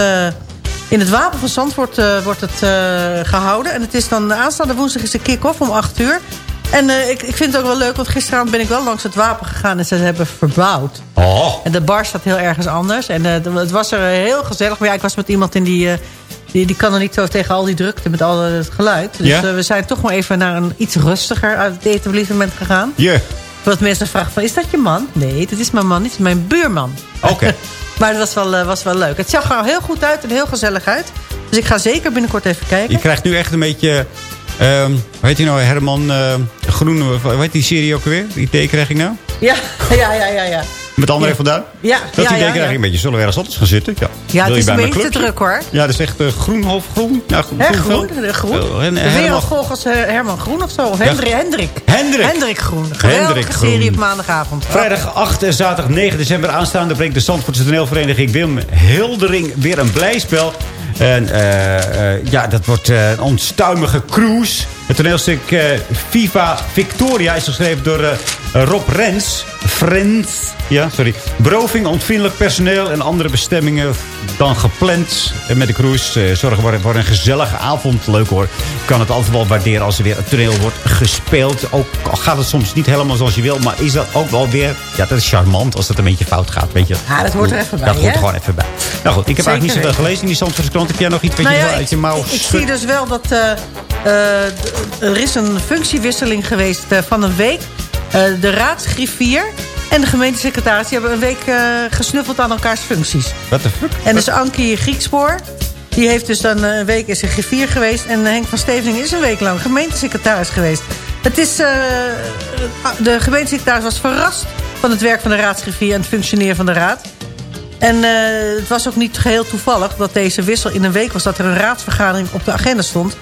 in het Wapen van Zandvoort wordt het eh, gehouden. En het is dan aanstaande woensdag is de kick-off om 8 uur. En eh, ik, ik vind het ook wel leuk, want gisteravond ben ik wel langs het Wapen gegaan... en ze hebben verbouwd. Oh, En de bar staat heel ergens anders. En eh, het was er heel gezellig. Maar ja, ik was met iemand in die... eh, die, die kan er niet zo tegen al die drukte met al het geluid. Dus Ja? eh, we zijn toch maar even naar een iets rustiger uit het etablissement gegaan. je. Wat mensen vragen van, is dat je man? Nee, dat is mijn man, niet is mijn buurman. Oké. maar het was wel, eh, was wel leuk. Het zag er heel goed uit en heel gezellig uit. Dus ik ga zeker binnenkort even kijken. Je krijgt nu echt een beetje... ehm hoe heet hij nou? Herman eh, Groen. Hoe heet die serie ook weer? Die ik nou? Ja, ja, ja, ja. ja. Met André Ja. van Duin? Ja, Dat ja, idee ja, krijg ik een beetje. Zullen we ergens anders gaan zitten? Ja, Ja, het is een beetje te druk hoor. Ja, dat is echt eh, groen, half groen. Ja, groen, groen, groen, groen. Eh, en de Herman- wereld volgens eh, Herman Groen of zo. Hendrik. Hendrik. Hendrik. Hendrik Groen. Hendrik Groen. serie op maandagavond. Vrijdag 8 en zaterdag 9 december aanstaande brengt de Zandvoortse toneelvereniging Wim Hildering weer een blijspel. En eh, eh, ja, dat wordt eh, een onstuimige cruise. Het toneelstuk eh, Viva Victoria is geschreven door eh, Rob Rens. Friends. Ja, sorry. Broving, ontvriendelijk personeel en andere bestemmingen dan gepland. En met de cruise eh, zorgen voor, voor een gezellige avond. Leuk hoor. Ik kan het altijd wel waarderen als er weer het toneel wordt gespeeld. Ook al gaat het soms niet helemaal zoals je wil. Maar is dat ook wel weer... Ja, dat is charmant als het een beetje fout gaat. Weet je. Ja, dat hoort er even bij, Dat hoort gewoon even bij. Nou goed, ik heb Zeker eigenlijk niet zoveel weten. gelezen in die Zandvoortse krant. Heb jij nog iets wat Nou je ja, wel uit je mouw ik, ik zie dus wel dat er is een functiewisseling geweest eh, van een week. Eh, de raadsgriffier en de gemeentesecretaris die hebben een week eh, gesnuffeld aan elkaars functies. What the fuck? En dus Ankie Griekspoor, die heeft dus dan een week is een griffier geweest. En Henk van Steveningen is een week lang gemeentesecretaris geweest. Het is, eh, de gemeentesecretaris was verrast van het werk van de raadsgriffier en het functioneren van de raad. En het was ook niet geheel toevallig dat deze wissel in een week was... dat er een raadsvergadering op de agenda stond.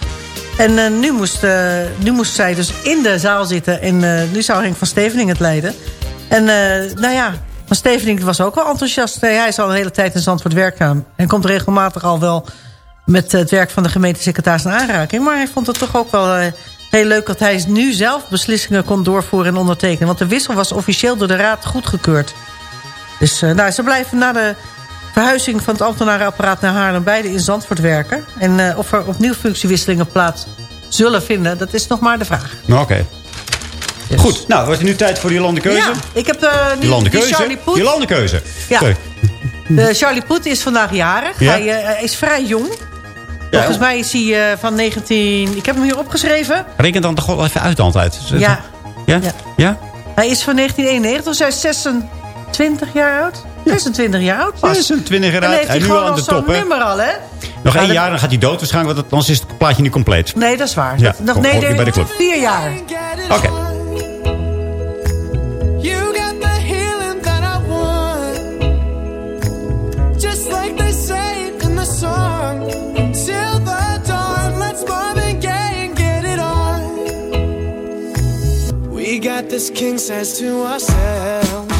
En eh, nu, moest, eh, nu moest zij dus in de zaal zitten. En eh, nu zou Henk van Stevening het leiden. En nou ja, Van Stevening was ook wel enthousiast. Hij is al een hele tijd in Zandvoort werkzaam. En komt regelmatig al wel met het werk van de gemeentesecretaris in aanraking. Maar hij vond het toch ook wel... Heel leuk dat hij nu zelf beslissingen kon doorvoeren en ondertekenen. Want de wissel was officieel door de raad goedgekeurd. Dus nou, ze blijven na de verhuizing van het ambtenarenapparaat naar Haarlem... beide in Zandvoort werken. En eh, of er opnieuw functiewisselingen plaats zullen vinden... dat is nog maar de vraag. Nou, Oké. Goed, nou, wordt het nu tijd voor die landenkeuze? Ja, ik heb uh, Die landenkeuze? die Charlie Poet. Die landenkeuze. Ja. Sorry. De Charlie Poet is vandaag jarig. Ja. Hij eh, is vrij jong. Volgens mij is hij van 19... Ik heb hem hier opgeschreven. Reken dan toch wel even uit de hand uit. Ja. Ja? Ja. Ja? Hij is van 1991, dus hij is 26 jaar oud. 26 jaar oud pas. 26 jaar oud. hij En nu al aan de top, hè? nummer al, hè? Nog één jaar, dan gaat hij dood waarschijnlijk. Want anders is het plaatje niet compleet. Nee, dat is waar. Ja, Dat- nog, nee, nee, bij de club. vier jaar. Oké. You got the healing that I want. Just like they say in the song. Till the dawn, let's Marvin Gaye and get it on. We got this king size to ourselves.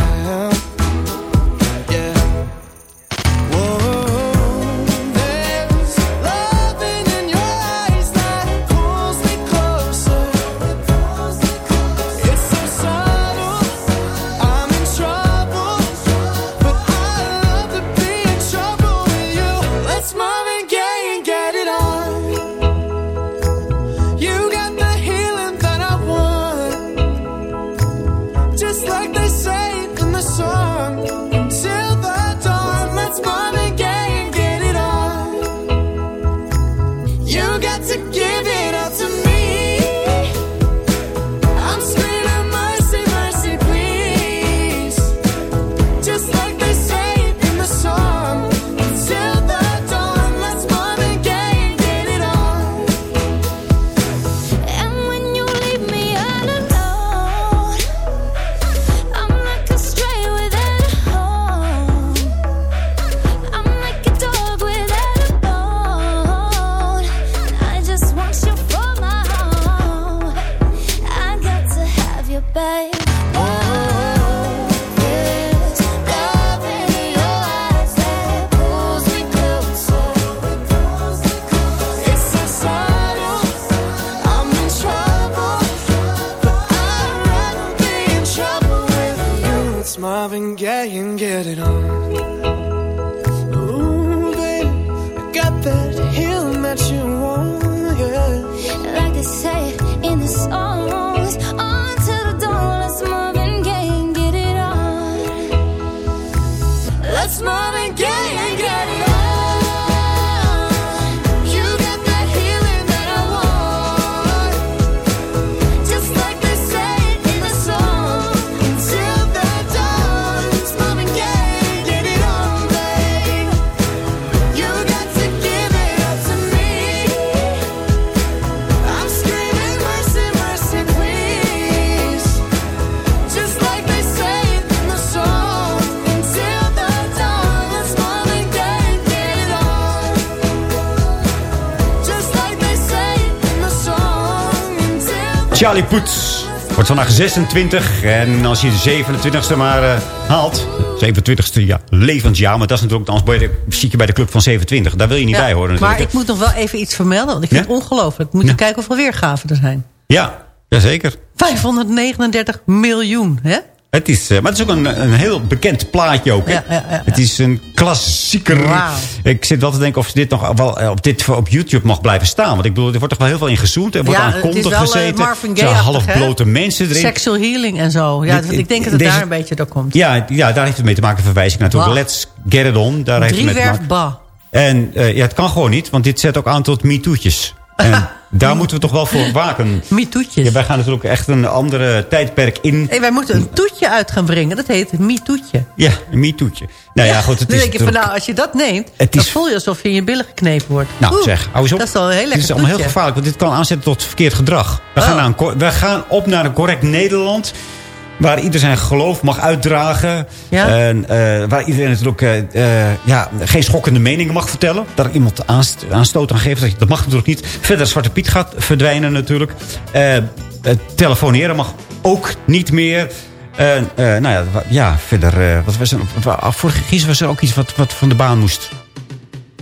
Charlie Poets wordt vandaag 26. En als je de 27ste maar eh, haalt... 27ste ja, levensjaar. Maar dat is natuurlijk... Anders ben je- bij de club van 27. Daar wil je niet Ja, bij horen maar natuurlijk. ik moet nog wel even iets vermelden. Want ik vind Ja? het ongelooflijk. Moet je kijken hoeveel weergaven er zijn. Ja, jazeker. 539 miljoen, hè? Het is, eh, maar het is ook een, een heel bekend plaatje ook. hè? Ja, ja, ja. Het is een klassieker. Ik zit wel te denken of dit nog wel eh, op, dit, op YouTube mag blijven staan. Want ik bedoel, er wordt toch wel heel veel in gezoend. Er wordt aan konten eh, gezeten. Marvin halfblote mensen erin. Sexual healing en zo. Ja, Dit- ik denk dat het deze- daar een beetje door komt. Ja, ja, daar heeft het mee te maken. Verwijs ik naartoe. Let's get it on. Daar heeft het mee te maken. ba. En ja, het kan gewoon niet. Want dit zet ook aan tot MeToo'tjes. En daar moeten we toch wel voor waken. MeToetjes. Ja, wij gaan natuurlijk echt een andere tijdperk in. Hey, wij moeten een toetje uit gaan brengen. Dat heet MeToetje. Ja, een MeToo'tje. Nou ja, goed. Het Dan is denk je van, natuurlijk- nou, als je dat neemt, Het dan is- voel je alsof je in je billen geknepen wordt. Nou Oeh, zeg, hou eens op. Dat is wel een heel Dit lekker is allemaal heel gevaarlijk, want dit kan aanzetten tot verkeerd gedrag. We, gaan, Oh. naar een, cor- we gaan op naar een correct Nederland. Waar ieder zijn geloof mag uitdragen. Ja? En eh, waar iedereen natuurlijk eh, eh, ja, geen schokkende meningen mag vertellen. Daar iemand aanst aanstoot aan geeft. Dat- mag natuurlijk niet. Verder Zwarte Piet gaat verdwijnen natuurlijk. Telefoneren mag ook niet meer. Eh, nou ja, ja verder. wat was er, wa- vorige keer was er ook iets wat, wat van de baan moest.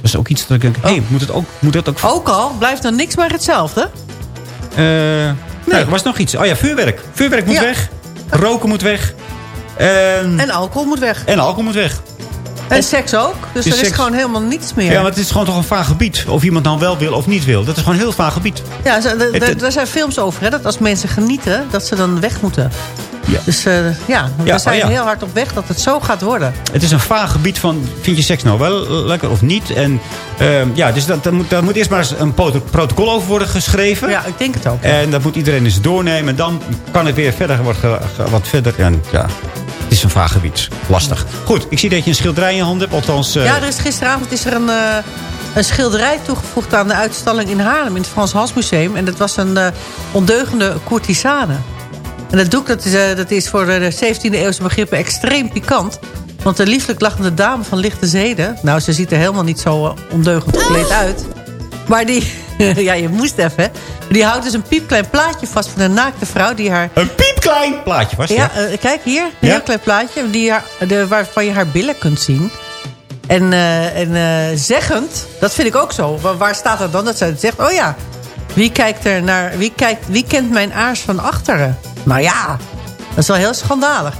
Was er ook iets dat ik denk, hé, hey, moet, het ook, moet dat ook... Ook al, blijft dan niks maar hetzelfde. Eh, nee. er was nog iets. Oh ja, vuurwerk. Vuurwerk moet Ja. weg. Roken moet weg. En, En alcohol moet weg. en alcohol moet weg. En seks ook. Dus er is seks- gewoon helemaal niets meer. Ja, maar het is gewoon toch een vaag gebied. Of iemand nou wel wil of niet wil. Dat is gewoon een heel vaag gebied. Ja, daar zijn films over. Hè, dat als mensen genieten, dat ze dan weg moeten. Ja. Dus eh, ja, we Ja, zijn oh ja. heel hard op weg dat het zo gaat worden. Het is een vaag gebied van, vind je seks nou wel lekker of niet? En ehm, ja, dus dat, daar, moet, daar moet eerst maar eens een protocol over worden geschreven. Ja, ik denk het ook. En dat moet iedereen eens doornemen. En dan kan het weer verder worden wat verder. En ja, het is een vaag gebied. Lastig. Goed, ik zie dat je een schilderij in je hand hebt. Althans, eh, Ja, er is gisteravond is er een, eh, een schilderij toegevoegd aan de uitstalling in Haarlem... in het Frans Hals Museum. En dat was een eh, ondeugende courtisane. En dat doek dat is, dat is voor de 17e eeuwse begrippen extreem pikant. Want de lieflijk lachende dame van lichte zeden... nou, ze ziet er helemaal niet zo ondeugend gekleed uit... maar die, ja, je moest even. hè. Die houdt dus een piepklein plaatje vast van een naakte vrouw die haar... Een piepklein plaatje vast, Ja, ja. eh, kijk hier, een Ja? heel klein plaatje die haar, de, waarvan je haar billen kunt zien. En, eh, en eh, zeggend, dat vind ik ook zo. Wa- Waar staat dat dan? Dat zij zegt, oh ja, wie kijkt er naar, wie, kijkt, wie kent mijn aars van achteren? Nou ja, dat is wel heel schandalig.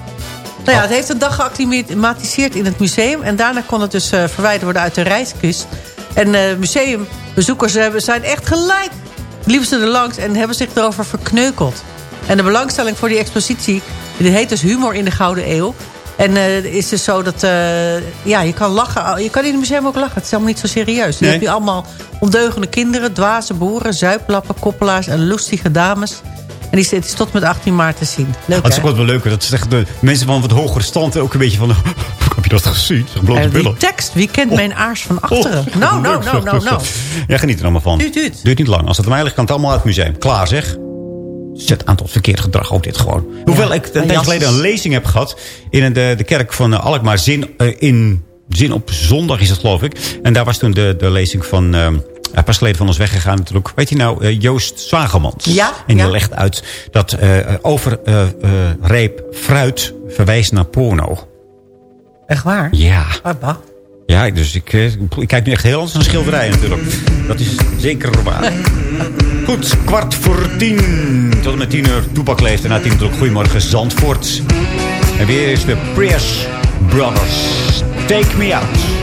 Nou ja, het heeft een dag geacclimatiseerd in het museum. En daarna kon het dus eh, verwijderd worden uit de reiskist. En eh, museumbezoekers hebben, zijn echt gelijk. Ze er langs en hebben zich erover verkneukeld. En de belangstelling voor die expositie... die heet dus Humor in de Gouden Eeuw. En eh, is dus zo dat... eh, ja, je kan lachen. Je kan in het museum ook lachen. Het is allemaal niet zo serieus. Dan Nee. heb je allemaal ondeugende kinderen... dwaze boeren, zuiplappen, koppelaars en lustige dames. En die is, het is tot met 18 maart te zien. Leuk, Dat is hè? ook wat wel leuker. Dat zeggen de mensen van wat hogere stand ook een beetje van... Je dat gezien? Zeg, blote En die tekst, wie kent mijn aars van achteren? Oh, nou, nou, nou, nou, nou. Ja, geniet er allemaal van. Duurt, duurt. Duurt niet lang. Als het mij ligt, kan het allemaal uit het museum. Klaar zeg. Zet aan tot verkeerd gedrag, ook dit gewoon. Hoewel ik een en tijd geleden een lezing heb gehad... in de, de kerk van eh, Alkmaar. Zin, eh, in, zin op zondag is het, geloof ik. En daar was toen de, de lezing van... pas geleden van ons weggegaan natuurlijk. Weet je nou, Joost Zwagemans. Ja, En die ja. legt uit dat eh over eh, eh, reep fruit verwijst naar porno. Echt waar? Ja. Abba. Ja, dus ik, eh, ik kijk nu echt heel anders naar schilderijen natuurlijk. Dat is zeker waar. Goed, kwart voor tien. Tot en met tien uur toepak leeft. En na tien natuurlijk Goedemorgen Zandvoort. En weer is de Prius Brothers. Take me out.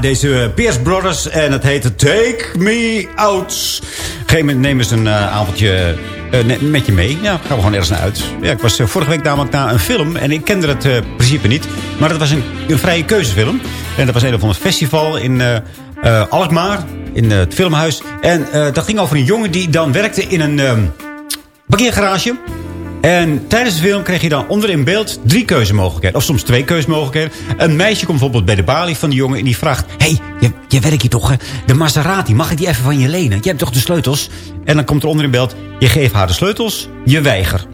Deze eh, Pierce Brothers. En het heet Take Me Out. Op een gegeven moment nemen ze een eh, avondje eh, met je mee. Ja, gaan we gewoon ergens naar uit. Ja, ik was vorige week namelijk naar een film. En ik kende het principe niet. Maar dat was een, een vrije keuzefilm. En dat was een of ander festival in Alkmaar. In het filmhuis. En dat ging over een jongen die dan werkte in een ehm, parkeergarage. En tijdens de film kreeg je dan onder in beeld drie keuzemogelijkheden. Of soms twee keuzemogelijkheden. Een meisje komt bijvoorbeeld bij de balie van die jongen en die vraagt... Hé, hey, je, je werkt hier toch, hè? De Maserati, mag ik die even van je lenen? Je hebt toch de sleutels? En dan komt er onder in beeld... Je geeft haar de sleutels, je weiger.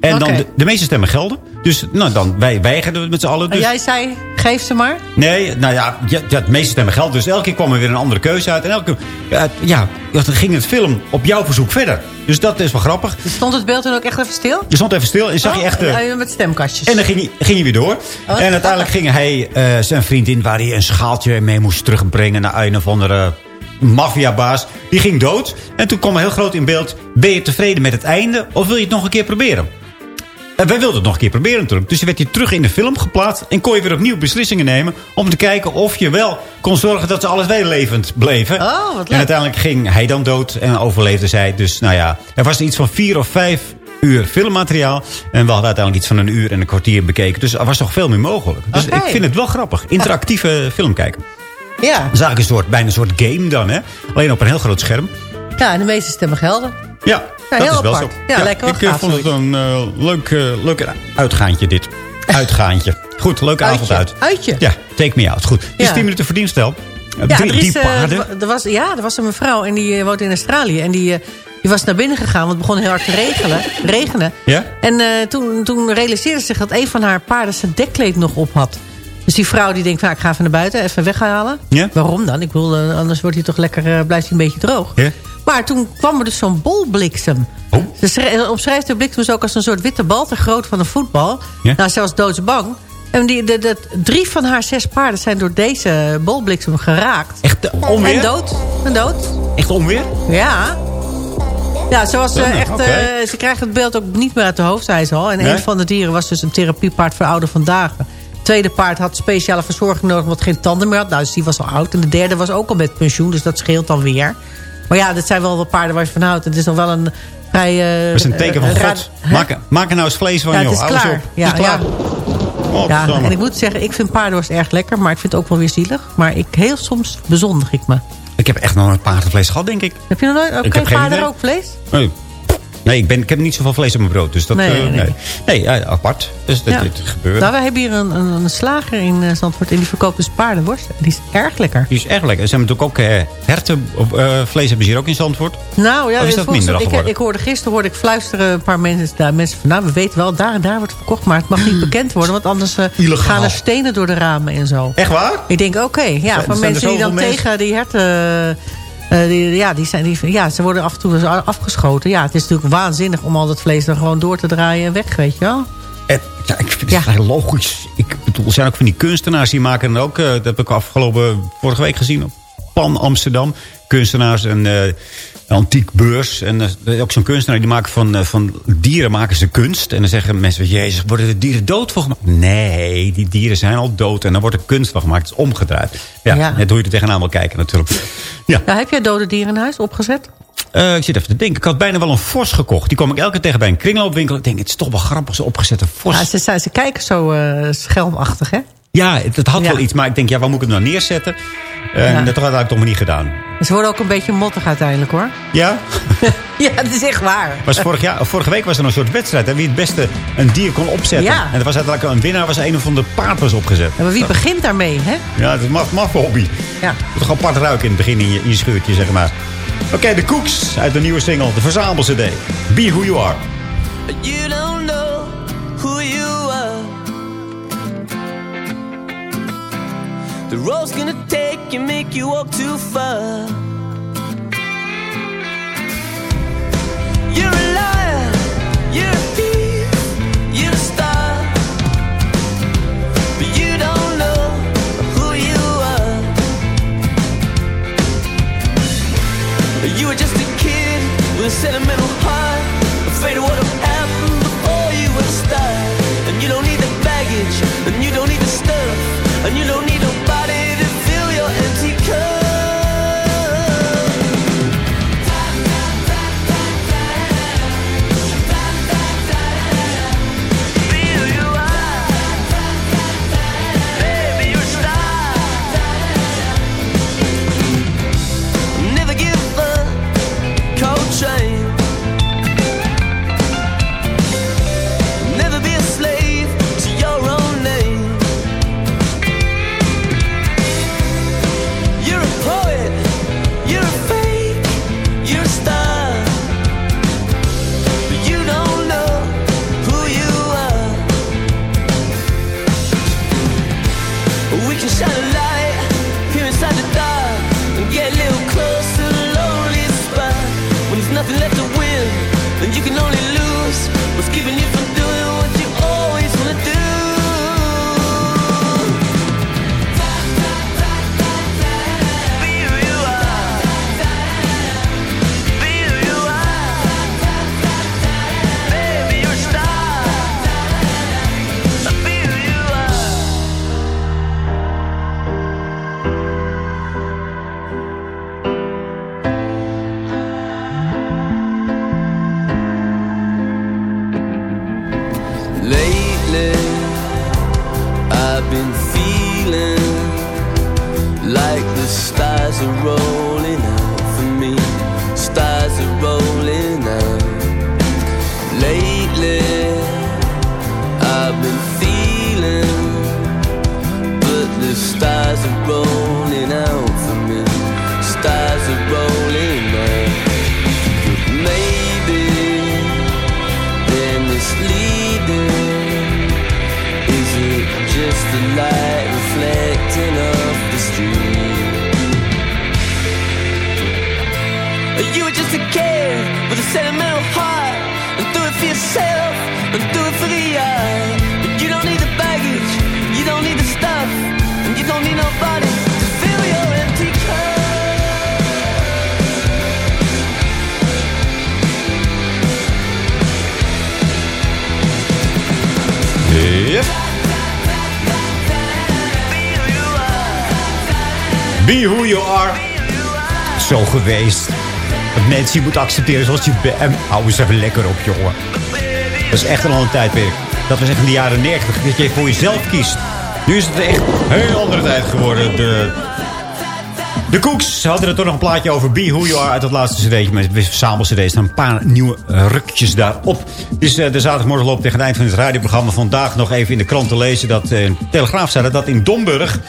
En dan de, de meeste stemmen gelden. Dus nou, dan, wij weigerden het met z'n allen. En Dus, jij zei, geef ze maar. Nee, nou ja, ja, ja, het meeste stemmen gelden. Dus elke keer kwam er weer een andere keuze uit. En elke ja, ja, dan ging het film op jouw verzoek verder. Dus dat is wel grappig. Dus stond het beeld toen ook echt even stil? Je stond even stil en zag je Oh, echt... ja, met stemkastjes. en dan ging ging hij weer door. wat en uiteindelijk ging hij eh, zijn vriendin... waar hij een schaaltje mee moest terugbrengen... naar een of andere maffiabaas. Die ging dood. En toen kwam er heel groot in beeld... ben je tevreden met het einde of wil je het nog een keer proberen? En wij wilden het nog een keer proberen natuurlijk. Dus je werd je terug in de film geplaatst... en kon je weer opnieuw beslissingen nemen... om te kijken of je wel kon zorgen dat ze alles weer levend bleven. Oh, wat leuk. En uiteindelijk ging hij dan dood en overleefde zij. Dus nou ja, er was iets van vier of vijf uur filmmateriaal. En we hadden uiteindelijk iets van een uur en een kwartier bekeken. Dus er was nog veel meer mogelijk. Dus ik vind het wel grappig. Interactieve film kijken. Ja. Dat is eigenlijk een soort, bijna een soort game dan, hè? Alleen op een heel groot scherm. Ja, en de meeste stemmen gelden. Ja, Ja, dat heel is wel zo. Ja, lekker Ik eh, gaaf, vond het een eh, leuk, eh, leuk uitgaantje dit. Uitgaantje. Goed, leuke avond uit. Uitje. Ja, take me out. Goed. Het is Ja. 10 minuten verdienstel. Uh, Ja, drie, er is, paarden. er was, ja, er was een mevrouw en die woont in Australië. En die, die was naar binnen gegaan, want het begon heel hard te regelen, regenen. Ja? En toen, toen realiseerde ze zich dat een van haar paarden zijn dekkleed nog op had. Dus die vrouw die denkt, nou, ik ga even naar buiten, even weghalen. Ja? Waarom dan? Ik eh, anders wordt hij toch lekker, blijft hij een beetje droog. Ja? Maar toen kwam er dus zo'n bolbliksem. Oh. Ze schrij- omschrijft de bliksem dus ook als een soort witte bal, te groot van een voetbal. Ja? Nou, zelfs doodsbang. En die, de, de, drie van haar zes paarden zijn door deze bolbliksem geraakt. Echt eh, onweer? En dood. En dood. Echt onweer? Ja. Ja, ze, was, eh, Ja, echt, eh, ze krijgt het beeld ook niet meer uit de hoofd, zei ze al. En Nee? een van de dieren was dus een therapiepaard voor ouder vandaag. Het tweede paard had speciale verzorging nodig... omdat geen tanden meer had. Nou, dus die was al oud. En de derde was ook al met pensioen, dus dat scheelt dan weer. Maar ja, dat zijn wel wat paarden waar je van houdt. Het is nog wel een vrij... eh, Dat is een teken van eh, God. Maak, er- maak er nou eens vlees van, Ja, het joh. is eens klaar. op. Ja, het is klaar. ja. Ja, en ik moet zeggen, ik vind paardenworst erg lekker. Maar ik vind het ook wel weer zielig. Maar ik, heel soms bezondig ik me. Ik heb echt nog een paardenvlees gehad, denk ik. Heb je nog nooit heb geen paarden ook vlees? Nee, nee ik, ben, ik heb niet zoveel vlees op mijn brood. Dus dat, Nee, nee, nee. nee. nee. ja, apart. Dus dat Ja. dit gebeurt. Nou, wij hebben hier een, een, een slager in eh, Zandvoort. En die verkoopt dus paardenworst. Die is erg lekker. Die is echt lekker. Ze hebben natuurlijk ook eh, hertenvlees hebben ze hier ook in Zandvoort. Nou ja, Of is dat minder ik, ik hoorde gisteren hoorde ik fluisteren een paar mensen, daar, mensen van... nou, we weten wel, daar en daar wordt verkocht, maar het mag niet bekend worden. Want anders eh, gaan er stenen door de ramen en zo. Echt waar? Ik denk, oké, ja, van mensen die dan mensen? tegen die herten... eh, die, ja, die zijn, die, ja, ze worden af en toe dus afgeschoten. Ja, het is natuurlijk waanzinnig om al dat vlees dan gewoon door te draaien en weg, weet je wel. En, ja, ik vind het vrij logisch. Ik bedoel, er zijn ook van die kunstenaars die maken dan ook... eh, dat heb ik afgelopen vorige week gezien op Pan Amsterdam. Kunstenaars en eh antiek beurs. En eh, ook zo'n kunstenaar die maakt van, eh, van dieren maken ze kunst. En dan zeggen mensen, jezus, worden de dieren dood voor gemaakt? Nee, die dieren zijn al dood. En dan wordt er kunst van gemaakt. Het is omgedraaid. Ja, Ja. net hoe je er tegenaan wil kijken natuurlijk. Ja. Ja, heb jij dode dieren in huis opgezet? Eh, ik zit even te denken. Ik had bijna wel een vos gekocht. Die kwam ik elke keer tegen bij een kringloopwinkel. Ik denk, het is toch wel grappig, zo'n opgezette vos. Ja, ze, ze kijken zo schelmachtig, hè? Ja, het, het had Ja. wel iets. Maar ik denk, ja, waar moet ik hem nou neerzetten? En Ja. dat had ik toch maar niet gedaan. Ze worden ook een beetje mottig uiteindelijk, hoor. Ja? Ja, dat is echt waar. Was vorig jaar, of vorige week was er een soort wedstrijd. Hè, wie het beste een dier kon opzetten. Ja. En er was uiteindelijk een winnaar. was een van de paard was opgezet. Ja, maar wie begint daarmee, hè? Ja, het is een maf, maffe hobby. Ja. Toch apart ruiken in het begin in je, in je schuurtje, zeg maar. Oké, de Cooks uit de nieuwe single. De verzamel-cd. Be Who You Are. You don't know who you are. The road's gonna take you, make you walk too far. You're a liar, you're a thief, you're a star. But you don't know who you are. You were just a kid with a sentimental heart, afraid of what'll happen before you would start. And you don't need the baggage, and you don't need nobody je moet accepteren zoals je bent. En Hou eens even lekker op, jongen. Dat is echt een ander tijdperk. Dat was echt in de jaren 90. Dat je voor jezelf kiest. Nu is het echt een heel andere tijd geworden. De, de Cooks hadden er toch nog een plaatje over Be Who You Are uit het laatste cd'tje. Met verzamel cd's. staan een paar nieuwe rukjes daarop. Dus eh, de zaterdagmorgen loopt tegen het eind van het radioprogramma. Vandaag nog even in de krant te lezen dat eh, Telegraaf zei dat in Domburg...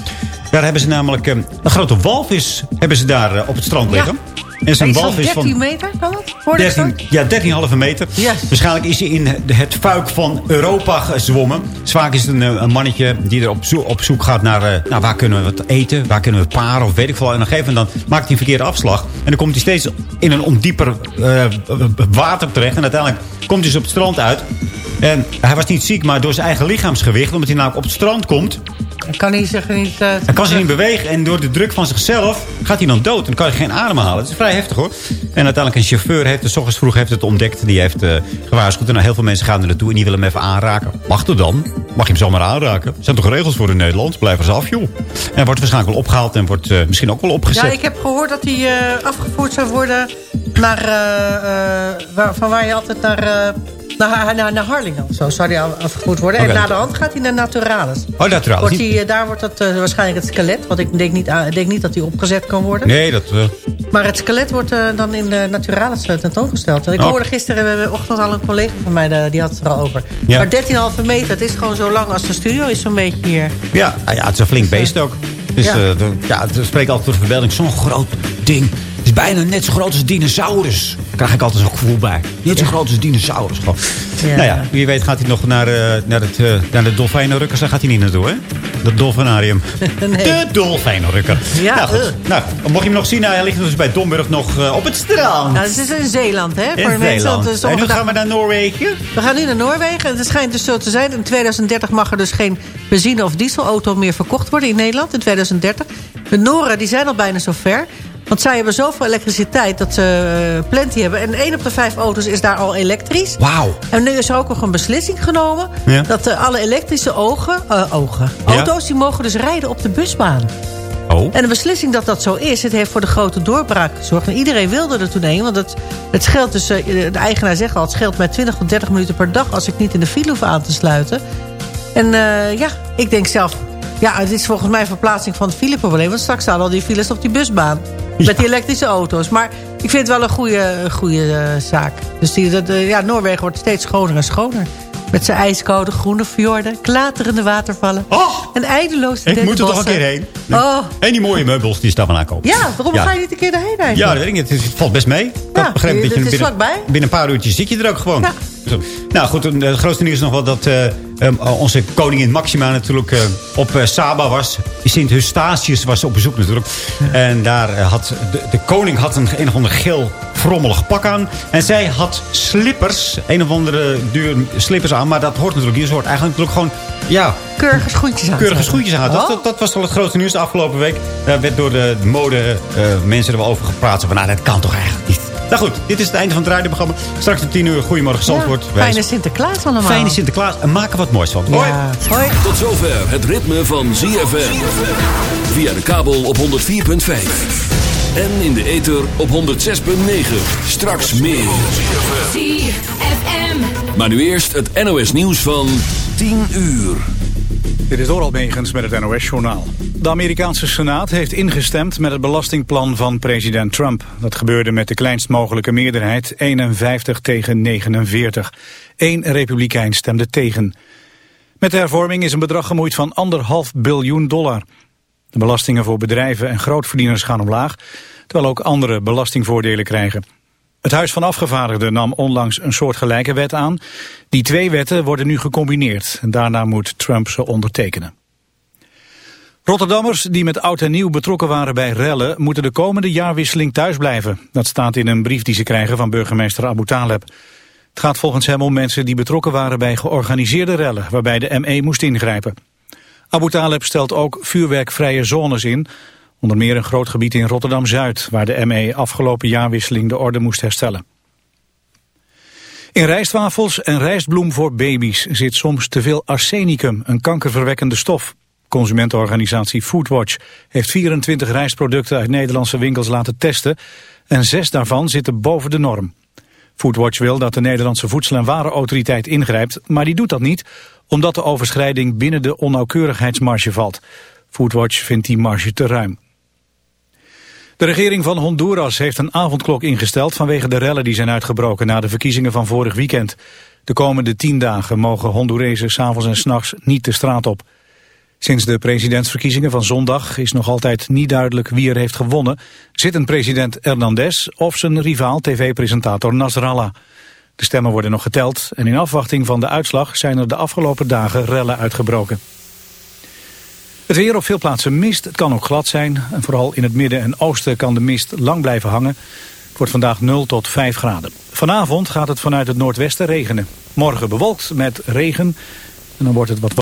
Daar hebben ze namelijk eh, een grote walvis hebben ze daar op het strand liggen. En dat walvis 13 van meter, kan dat? Hoorde ik 13, ja, 13,5 meter. Waarschijnlijk is hij in het vuik van Europa gezwommen. Vaak is het een, eh, een mannetje die er op zoek, op zoek gaat naar... eh, nou, waar kunnen we wat eten? Waar kunnen we paren? Of weet ik veel. En gegeven moment dan maakt hij een verkeerde afslag. En dan komt hij steeds in een ondieper eh, water terecht. En uiteindelijk komt hij dus op het strand uit. En hij was niet ziek, maar door zijn eigen lichaamsgewicht... omdat hij namelijk op het strand komt... Kan hij zich niet... eh, Hij kan zich niet bewegen en door de druk van zichzelf gaat hij dan dood. En dan kan hij geen adem halen. Het is vrij heftig hoor. En uiteindelijk een chauffeur heeft het, s ochtends vroeg heeft het ontdekt. Die heeft eh, gewaarschuwd. En nou, heel veel mensen gaan er naartoe en die willen hem even aanraken. Mag dat dan? Mag je hem zomaar aanraken? Er zijn toch regels voor in Nederland? Blijf eens af joh. En hij wordt waarschijnlijk wel opgehaald en wordt eh, misschien ook wel opgezet. Ja, ik heb gehoord dat hij afgevoerd zou worden naar, waar, van waar je altijd naar, naar, naar, naar Harlingen of zo zou hij af- afgevoerd worden. En na de hand gaat hij naar Naturalis. Oh, Naturalis. Wordt hij, daar wordt dat, eh, waarschijnlijk het skelet, want ik denk niet, denk niet dat hij opgezet kan worden. Nee, dat... eh, Maar het skelet wordt eh, dan in de Naturalis eh, tentoongesteld. En ik Oh. hoorde gisteren ochtend al een collega van mij, die had het er al over. Ja. Maar 13,5 meter, het is gewoon zo lang als de studio is zo'n beetje hier. Ja, ah ja, het is een flink beest ook. Dus Ja. ja, ja het spreekt altijd door de verbeelding. Zo'n groot ding. Het is bijna net zo groot als een dinosaurus. Daar krijg ik altijd zo'n gevoel bij. Net zo groot als een dinosaurus. Gewoon. Ja. Nou ja, wie weet gaat hij nog naar, eh, naar, het, eh, naar de dolfijnenrukkers. Daar gaat hij niet naartoe, hè? Dat dolfinarium. De dolfijnenrukker. Ja, nou, goed. eh. nou, mocht je hem nog zien, hij ligt dus bij Domburg nog op het strand. Nou, het is in Zeeland, hè? In voor de mensen, Zeeland. En nu gaan we naar Noorwegen. We gaan nu naar Noorwegen. Het schijnt dus zo te zijn. In 2030 mag er dus geen benzine- of dieselauto meer verkocht worden in Nederland. In 2030. De Noren die zijn al bijna zover. Want zij hebben zoveel elektriciteit dat ze uh, plenty hebben. En één op de vijf auto's is daar al elektrisch. Wauw. En nu is er ook nog een beslissing genomen... Ja. dat uh, alle elektrische ogen, uh, ogen, Ja. auto's die mogen dus rijden op de busbaan. Oh. En de beslissing dat dat zo is, het heeft voor de grote doorbraak gezorgd. En iedereen wilde er toen heen, want het, het scheelt dus, eh, de eigenaar zegt al... het scheelt mij 20 tot 30 minuten per dag als ik niet in de file hoef aan te sluiten. En eh, ja, ik denk zelf... Ja, het is volgens mij een verplaatsing van het fileprobleem. Want straks staan al die files op die busbaan. Met die elektrische auto's. Maar ik vind het wel een goede, goede eh, zaak. Dus die, dat, eh, ja, Noorwegen wordt steeds schoner en schoner. Met zijn ijskoude groene fjorden, klaterende watervallen. en eindeloze Ik moet er toch een keer heen. Oh, En die mooie meubels die staan van aankopen. ja, waarom ga je niet een keer daarheen eigenlijk? Ja, dat weet ik niet. Het is- het valt best mee. Ik Ja, had begrepen dat je binnen, binnen een paar uurtjes zit je er ook gewoon. Ja. Nou goed, een- het grootste nieuws is nog wel dat eh, ehm, onze koningin Maxima natuurlijk eh, op eh, Saba was. Sint Eustatius was op bezoek natuurlijk. En daar eh, had de, de koning had een, een of ander geel frommelig pak aan. En zij had slippers, een of andere duur slippers aan. Maar dat hoort natuurlijk niet. Ze hoort eigenlijk natuurlijk gewoon, ja, Keurige schoentjes aan. keurige schoentjes aan. Dat, Oh. dat, dat was wel het grootste nieuws de afgelopen week. Daar werd door de mode eh, mensen er wel over gepraat. Van, nou, dat kan toch eigenlijk niet. Nou goed, dit is het einde van het radioprogramma. Straks om 10 uur, Goedemorgen Zandvoort. Ja, fijne Sinterklaas allemaal. Fijne Sinterklaas. En maak er wat moois van. Hoi. Ja, hoi. Tot zover het ritme van ZFM. Via de kabel op 104.5. En in de ether op 106.9. Straks meer. ZFM. Maar nu eerst het NOS nieuws van 10 uur. Dit is Doral Megens met het NOS-journaal. De Amerikaanse Senaat heeft ingestemd met het belastingplan van president Trump. Dat gebeurde met de kleinst mogelijke meerderheid, 51 tegen 49. Eén republikein stemde tegen. Met de hervorming is een bedrag gemoeid van anderhalf biljoen dollar. De belastingen voor bedrijven en grootverdieners gaan omlaag... terwijl ook andere belastingvoordelen krijgen. Het Huis van Afgevaardigden nam onlangs een soortgelijke wet aan. Die twee wetten worden nu gecombineerd. Daarna moet Trump ze ondertekenen. Rotterdammers die met oud en nieuw betrokken waren bij rellen... moeten de komende jaarwisseling thuis blijven. Dat staat in een brief die ze krijgen van burgemeester Abu Taleb. Het gaat volgens hem om mensen die betrokken waren bij georganiseerde rellen... waarbij de ME moest ingrijpen. Abu Taleb stelt ook vuurwerkvrije zones in... onder meer een groot gebied in Rotterdam-Zuid... waar de ME afgelopen jaarwisseling de orde moest herstellen. In rijstwafels en rijstbloem voor baby's zit soms te veel arsenicum, een kankerverwekkende stof. Consumentenorganisatie Foodwatch heeft 24 rijstproducten uit Nederlandse winkels laten testen en zes daarvan zitten boven de norm. Foodwatch wil dat de Nederlandse Voedsel- en Warenautoriteit ingrijpt, maar die doet dat niet omdat de overschrijding binnen de onnauwkeurigheidsmarge valt. Foodwatch vindt die marge te ruim. De regering van Honduras heeft een avondklok ingesteld vanwege de rellen die zijn uitgebroken na de verkiezingen van vorig weekend. De komende tien dagen mogen Hondurezen s'avonds en s'nachts niet de straat op. Sinds de presidentsverkiezingen van zondag is nog altijd niet duidelijk wie er heeft gewonnen. Zit een president Hernandez of zijn rivaal tv-presentator Nasrallah. De stemmen worden nog geteld en in afwachting van de uitslag zijn er de afgelopen dagen rellen uitgebroken. Het weer op veel plaatsen mist. Het kan ook glad zijn. En vooral in het midden en oosten kan de mist lang blijven hangen. Het wordt vandaag 0 tot 5 graden. Vanavond gaat het vanuit het noordwesten regenen. Morgen bewolkt met regen. En dan wordt het wat